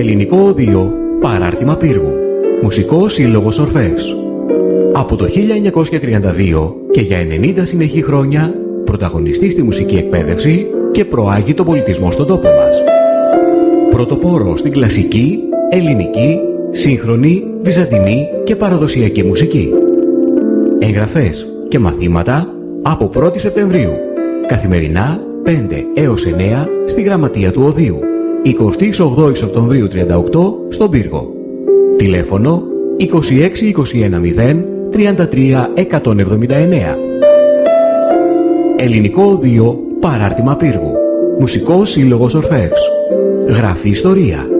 Ελληνικό Οδείο Παράρτημα Πύργου Μουσικός Σύλλογος Ορφεύς Από το 1932 και για 90 συνεχή χρόνια πρωταγωνιστή στη μουσική εκπαίδευση και προάγει τον πολιτισμό στον τόπο μας. Πρωτοπόρο στην κλασική, ελληνική, σύγχρονη, βυζαντινή και παραδοσιακή μουσική. Εγγραφές και μαθήματα από 1η Σεπτεμβρίου. Καθημερινά 5 έως 9 στη Γραμματεία του Οδείου. 28 Οκτωβρίου 38 στον Πύργο. Τηλέφωνο 26 21 0 33 179. Ελληνικό Οδείο Παράρτημα Πύργου. Μουσικός Σύλλογος Ορφεύς. Γράφει Ιστορία.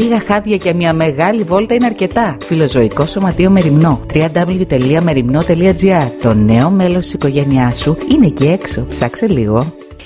λίγα χάδια και μια μεγάλη βόλτα είναι αρκετά. Φιλοζωικό Σωματείο Μεριμνό. www.merimno.gr Το νέο μέλος της οικογένειάς σου είναι εκεί έξω. Ψάξε λίγο.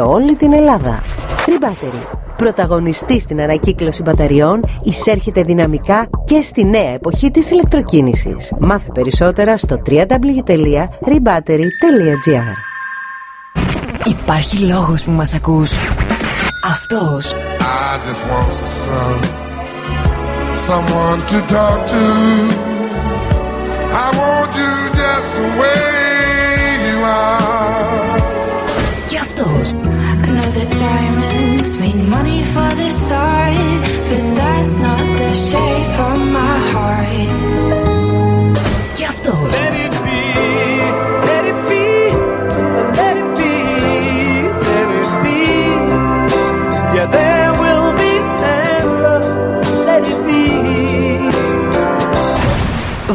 όλη την Ελλάδα. Rebattery. Πρωταγωνιστή στην ανακύκλωση μπαταριών, εισέρχεται δυναμικά και στη νέα εποχή της ηλεκτροκίνησης. Μάθε περισσότερα στο www.rebattery.gr Υπάρχει λόγος που μας ακούς. Αυτός. I just want some, someone to talk to. I want you just the way you are. Και αυτός.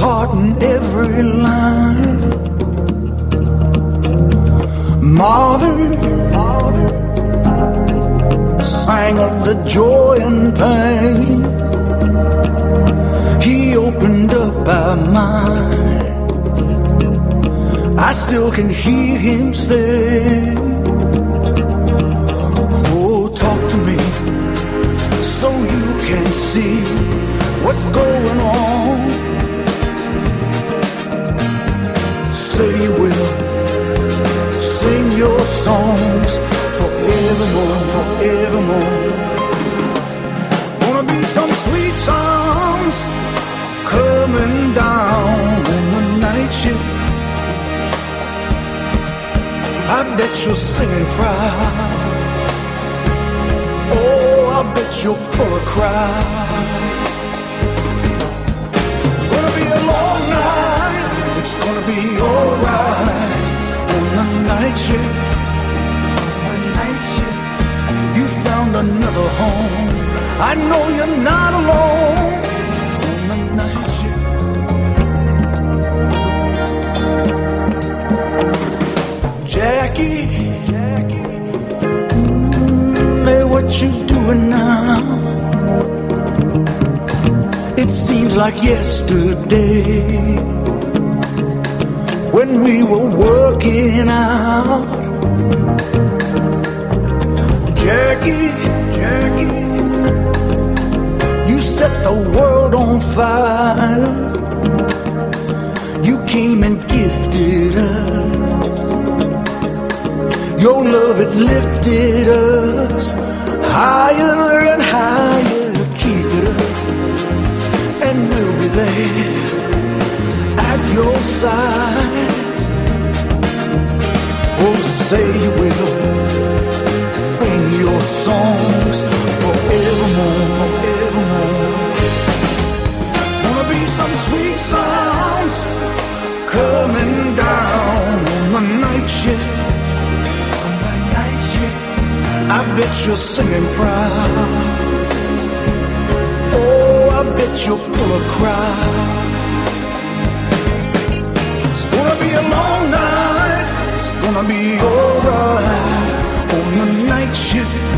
Heart in every line. Marvin sang of the joy and pain. He opened up our mind. I still can hear him say, Oh, talk to me so you can see what's going on. Say you will sing your songs forevermore, forevermore. Gonna be some sweet songs coming down on the night shift. I bet you're singing proud. Oh, I bet you're full of crowd. Gonna be alright on the night shift. The night shift. You found another home. I know you're not alone on the night shift. Jackie, hey, what you doing now? It seems like yesterday when we were working out. Jackie, Jackie, you set the world on fire. You came and gifted us. Your love, it lifted us higher and higher. Keep it up, and we'll be there at your side. Oh, say you will sing your songs forevermore, forevermore. Wanna be some sweet songs coming down on the night shift. On the night shift, I bet you're singing proud. Oh, I bet you'll pull a crowd. It's gonna be a long night. Gonna be alright on the night shift.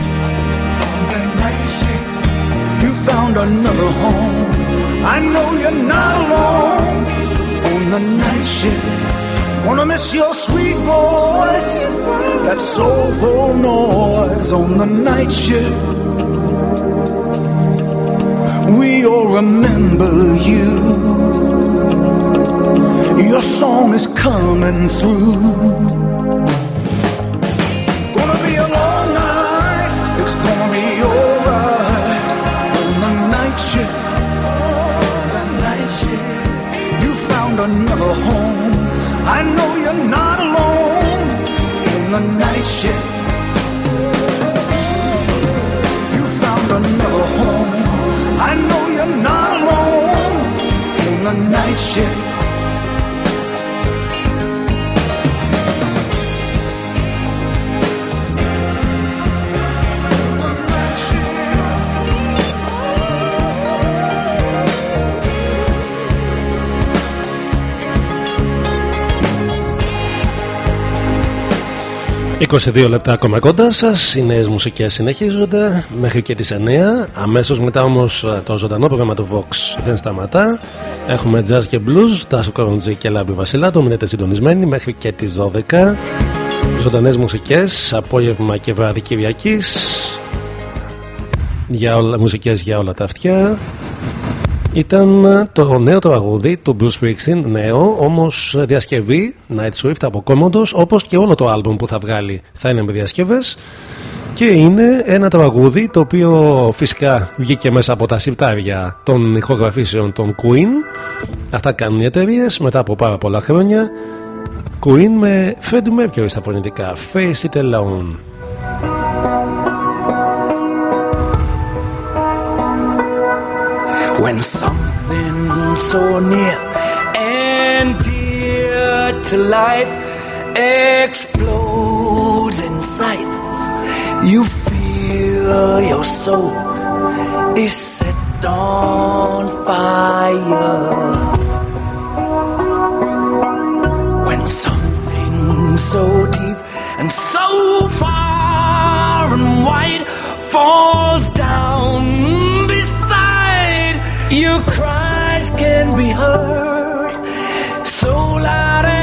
On the night shift, you found another home. I know you're not alone on the night shift. Wanna miss your sweet voice, that soulful noise on the night shift. We all remember you. Your song is coming through. I know you're not alone in the night shift. You found another home. I know you're not alone in the night shift. ...22 λεπτά ακόμα κοντά σας. Οι νέες μουσικές συνεχίζονται μέχρι και τις 9. Αμέσως μετά όμως το ζωντανό πρόγραμμα του Vox δεν σταματά. Έχουμε jazz και blues, Τάσο Κοροντζή και Λάμπη Βασιλάτο. Μείνετε συντονισμένοι μέχρι και τις 12. Ζωντανές μουσικές, απόγευμα και βράδυ Κυριακής. Για όλα, μουσικές για όλα τα αυτιά ήταν το νέο τραγούδι του Bruce Springsteen, νέο, όμως διασκευή Night Swift από Commodus, όπως και όλο το άλμπουμ που θα βγάλει. Θα είναι με διασκευές και είναι ένα τραγούδι το οποίο φυσικά βγήκε μέσα από τα σιρτάρια των ηχογραφήσεων των Queen. Αυτά κάνουν οι εταιρείες μετά από πάρα πολλά χρόνια. Queen με Freddie Mercury στα φωνητικά. Face It Alone When something so near and dear to life explodes inside, you feel your soul is set on fire. When something so deep and so far and wide falls down your cries can be heard. So loud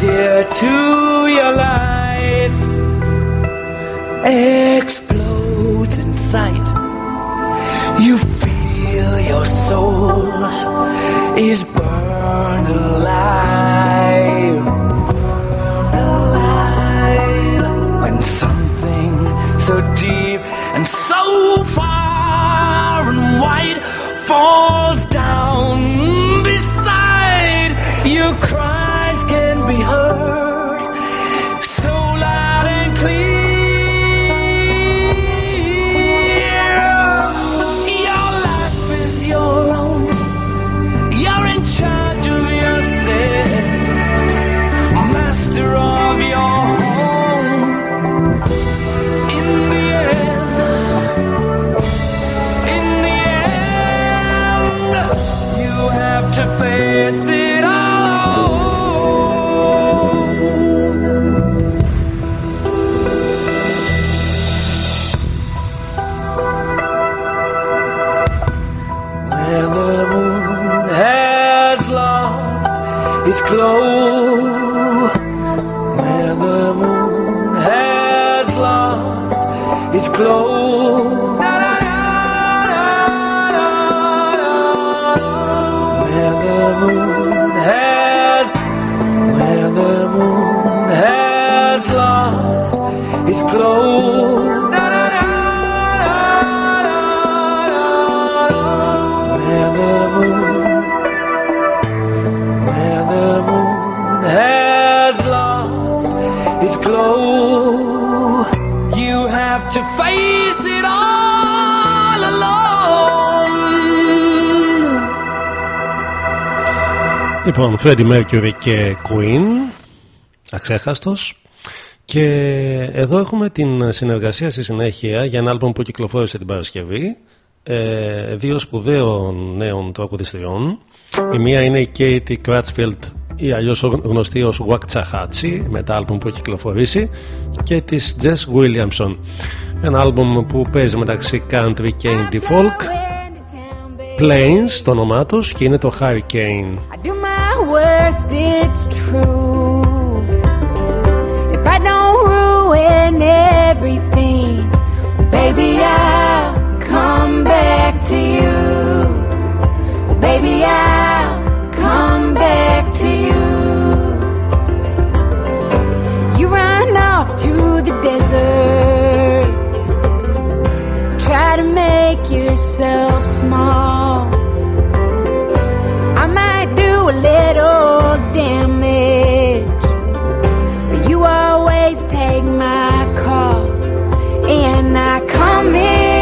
dear to your life explodes in sight. You feel your soul is burned alive. Burned alive. When something so deep and so far and wide falls down beside you, cries its glow. When the moon, when the moon has lost its glow, you have to face it all alone. Λοιπόν, Freddie Mercury και Queen, αξέχαστος. Και εδώ έχουμε την συνεργασία στη συνέχεια για ένα άλμπομ που κυκλοφόρησε την Παρασκευή ε, δύο σπουδαίων νέων τραγουδιστριών. Η μία είναι η Katie Cratchfield ή αλλιώς γνωστή ως Wakchahachi με τα άλμπομ που έχει κυκλοφορήσει και της Jess Williamson. Ένα άλμπομ που παίζει μεταξύ country και indie folk. Plains το όνομά τους και είναι το Hurricane. I do my worst, it's true. I don't ruin everything, baby, I'll come back to you. Baby, I'll come back to you. You run off to the desert, try to make yourself small. I might do a little damage, come in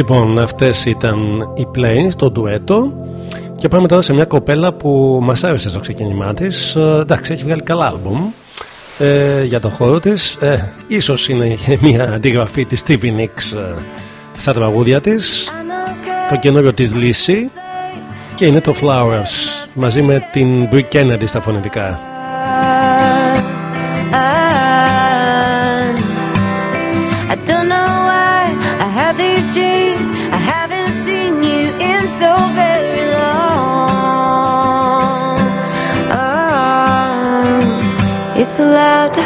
Λοιπόν, αυτές ήταν οι Planes, το ντουέτο. Και πάμε τώρα σε μια κοπέλα που μας άρεσε στο ξεκίνημά της. Ε, εντάξει, έχει βγάλει καλά άλμπουμ ε, για το χώρο της. Ε, ίσως είναι μια αντιγραφή της Stevie Nicks ε, στα τραγούδια της. Το καινούριο της λύση. Και είναι το Flowers μαζί με την Brie Kennedy στα φωνητικά. Allowed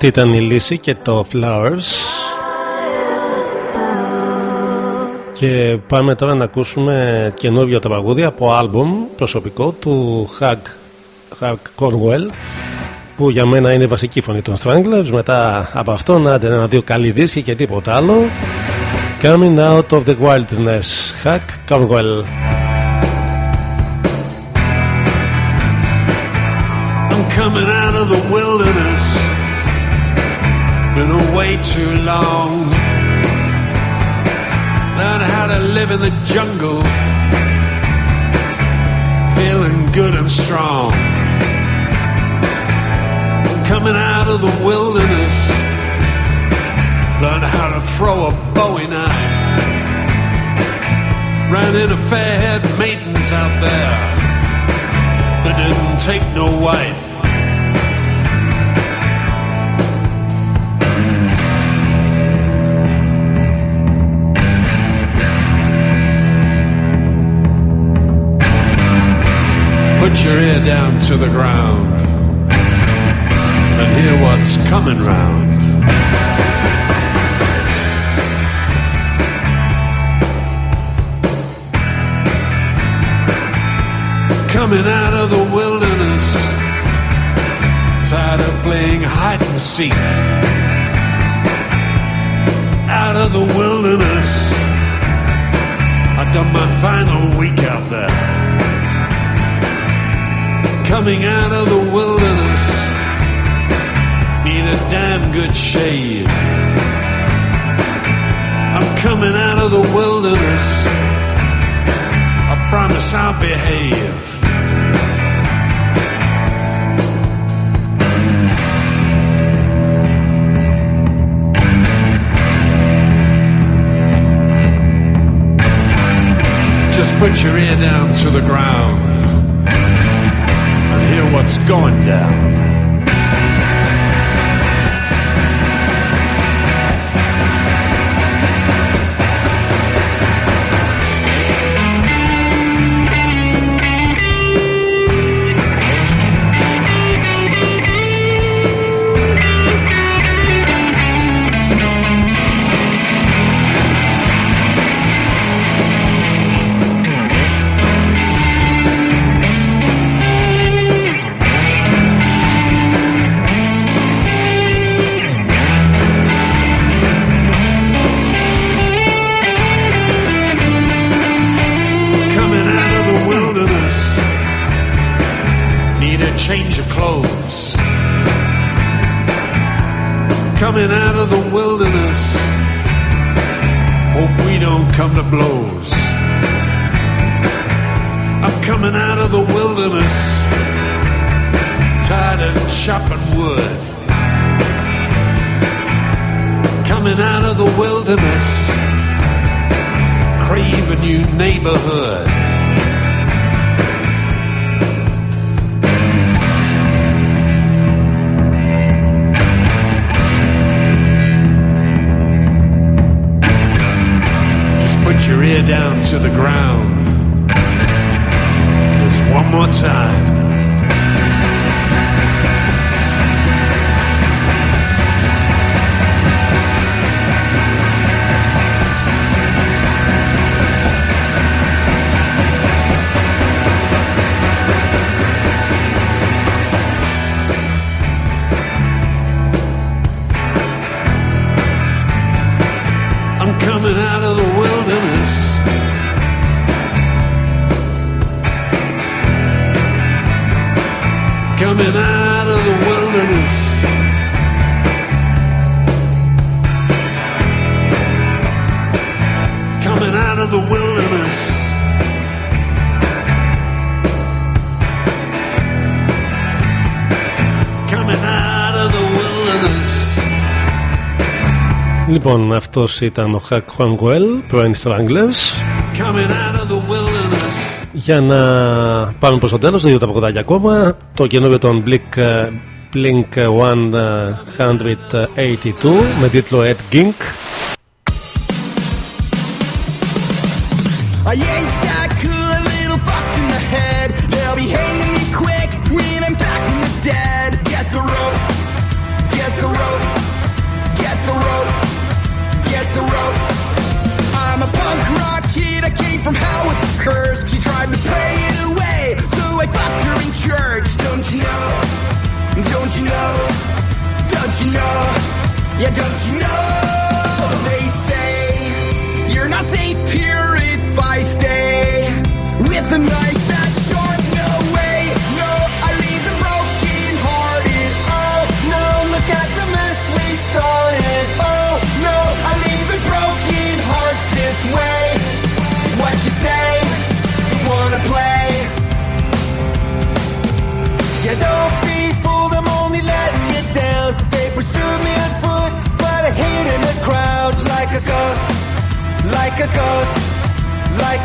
Αυτή ήταν η λύση και το Flowers. Και πάμε τώρα να ακούσουμε καινούριο τραγούδι από άλμπουμ προσωπικό του Hug, Hug Cornwell που για μένα είναι η βασική φωνή των Stranglers μετά από αυτό να ένα-δύο καλή δίσκη και τίποτα άλλο Coming Out of the Wilderness Hug Cornwell I'm coming out of the wilderness. Been away too long. Learned how to live in the jungle. Feeling good and strong. Coming out of the wilderness. Learned how to throw a bowie knife. Ran into fair-haired maidens out there that didn't take no wife. To the ground and hear what's coming round. coming out of the wilderness. Tired of playing hide and seek. Out of the wilderness. I've done my final week out there. Coming out of the wilderness. Need a damn good shave. I'm coming out of the wilderness. I promise I'll behave. Just put your ear down to the ground what's going down. We don't come to blows. I'm coming out of the wilderness. Tired of chopping wood. Coming out of the wilderness crave a new neighborhood. Down to the ground. Just one more time. Λοιπόν, αυτός ήταν ο Χακ Χουανγκουέλ, πρώην Stranglers. Coming out of the wilderness. Για να πάμε προς το τέλος, δύο τα ποκοτάκια ακόμα. Το καινούριο των Blink, ε, Blink 182 με τίτλο Ed Gink.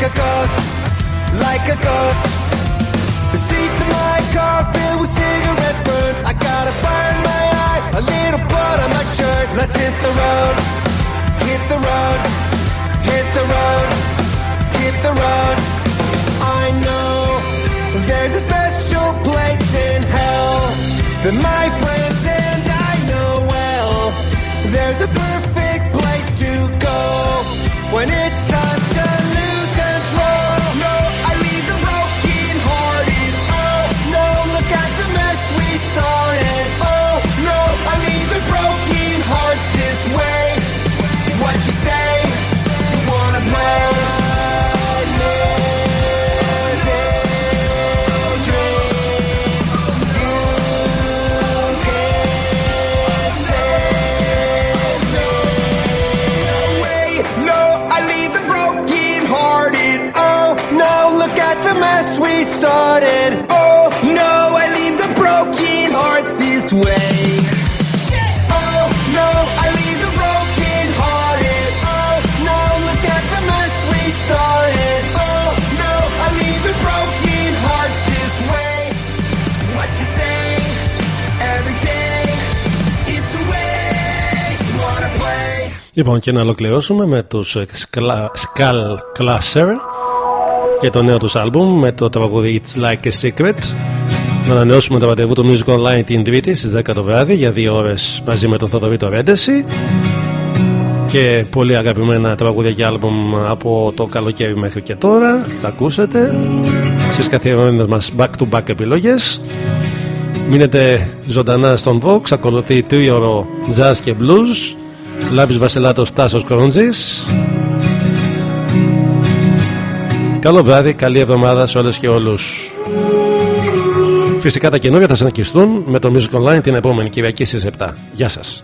A ghost, like a ghost. The seats of my car filled with cigarette burns. I got a fire in my eye, a little blood on my shirt. Let's hit the road, hit the road, hit the road, hit the road. I know there's a special place in hell that my friends and I know well. There's a perfect place to go when it's Λοιπόν, και να ολοκληρώσουμε με τους Skull Clasher και το νέο τους άλμπουμ με το τραγούδι It's Like a Secret. Να ανανεώσουμε το ραντεβού του Music Online την Τρίτη στις 10 το βράδυ για δύο ώρες μαζί με τον Θοδωρήτο Ρέντεση. Και πολύ αγαπημένα τραγούδια και άλμπουμ από το καλοκαίρι μέχρι και τώρα. Θα ακούσετε στις καθιερωμένες μας back-to-back επιλογές. Μείνετε ζωντανά στον Vox. Ακολουθεί τρίωρο jazz και blues Λάμπης Βασιλάτος Τάσος Κρόντζης Καλό βράδυ, καλή εβδομάδα σε όλες και όλους. Φυσικά τα καινούργια θα συνεχιστούν με το Music Online την επόμενη Κυριακή στις 7 Γεια σας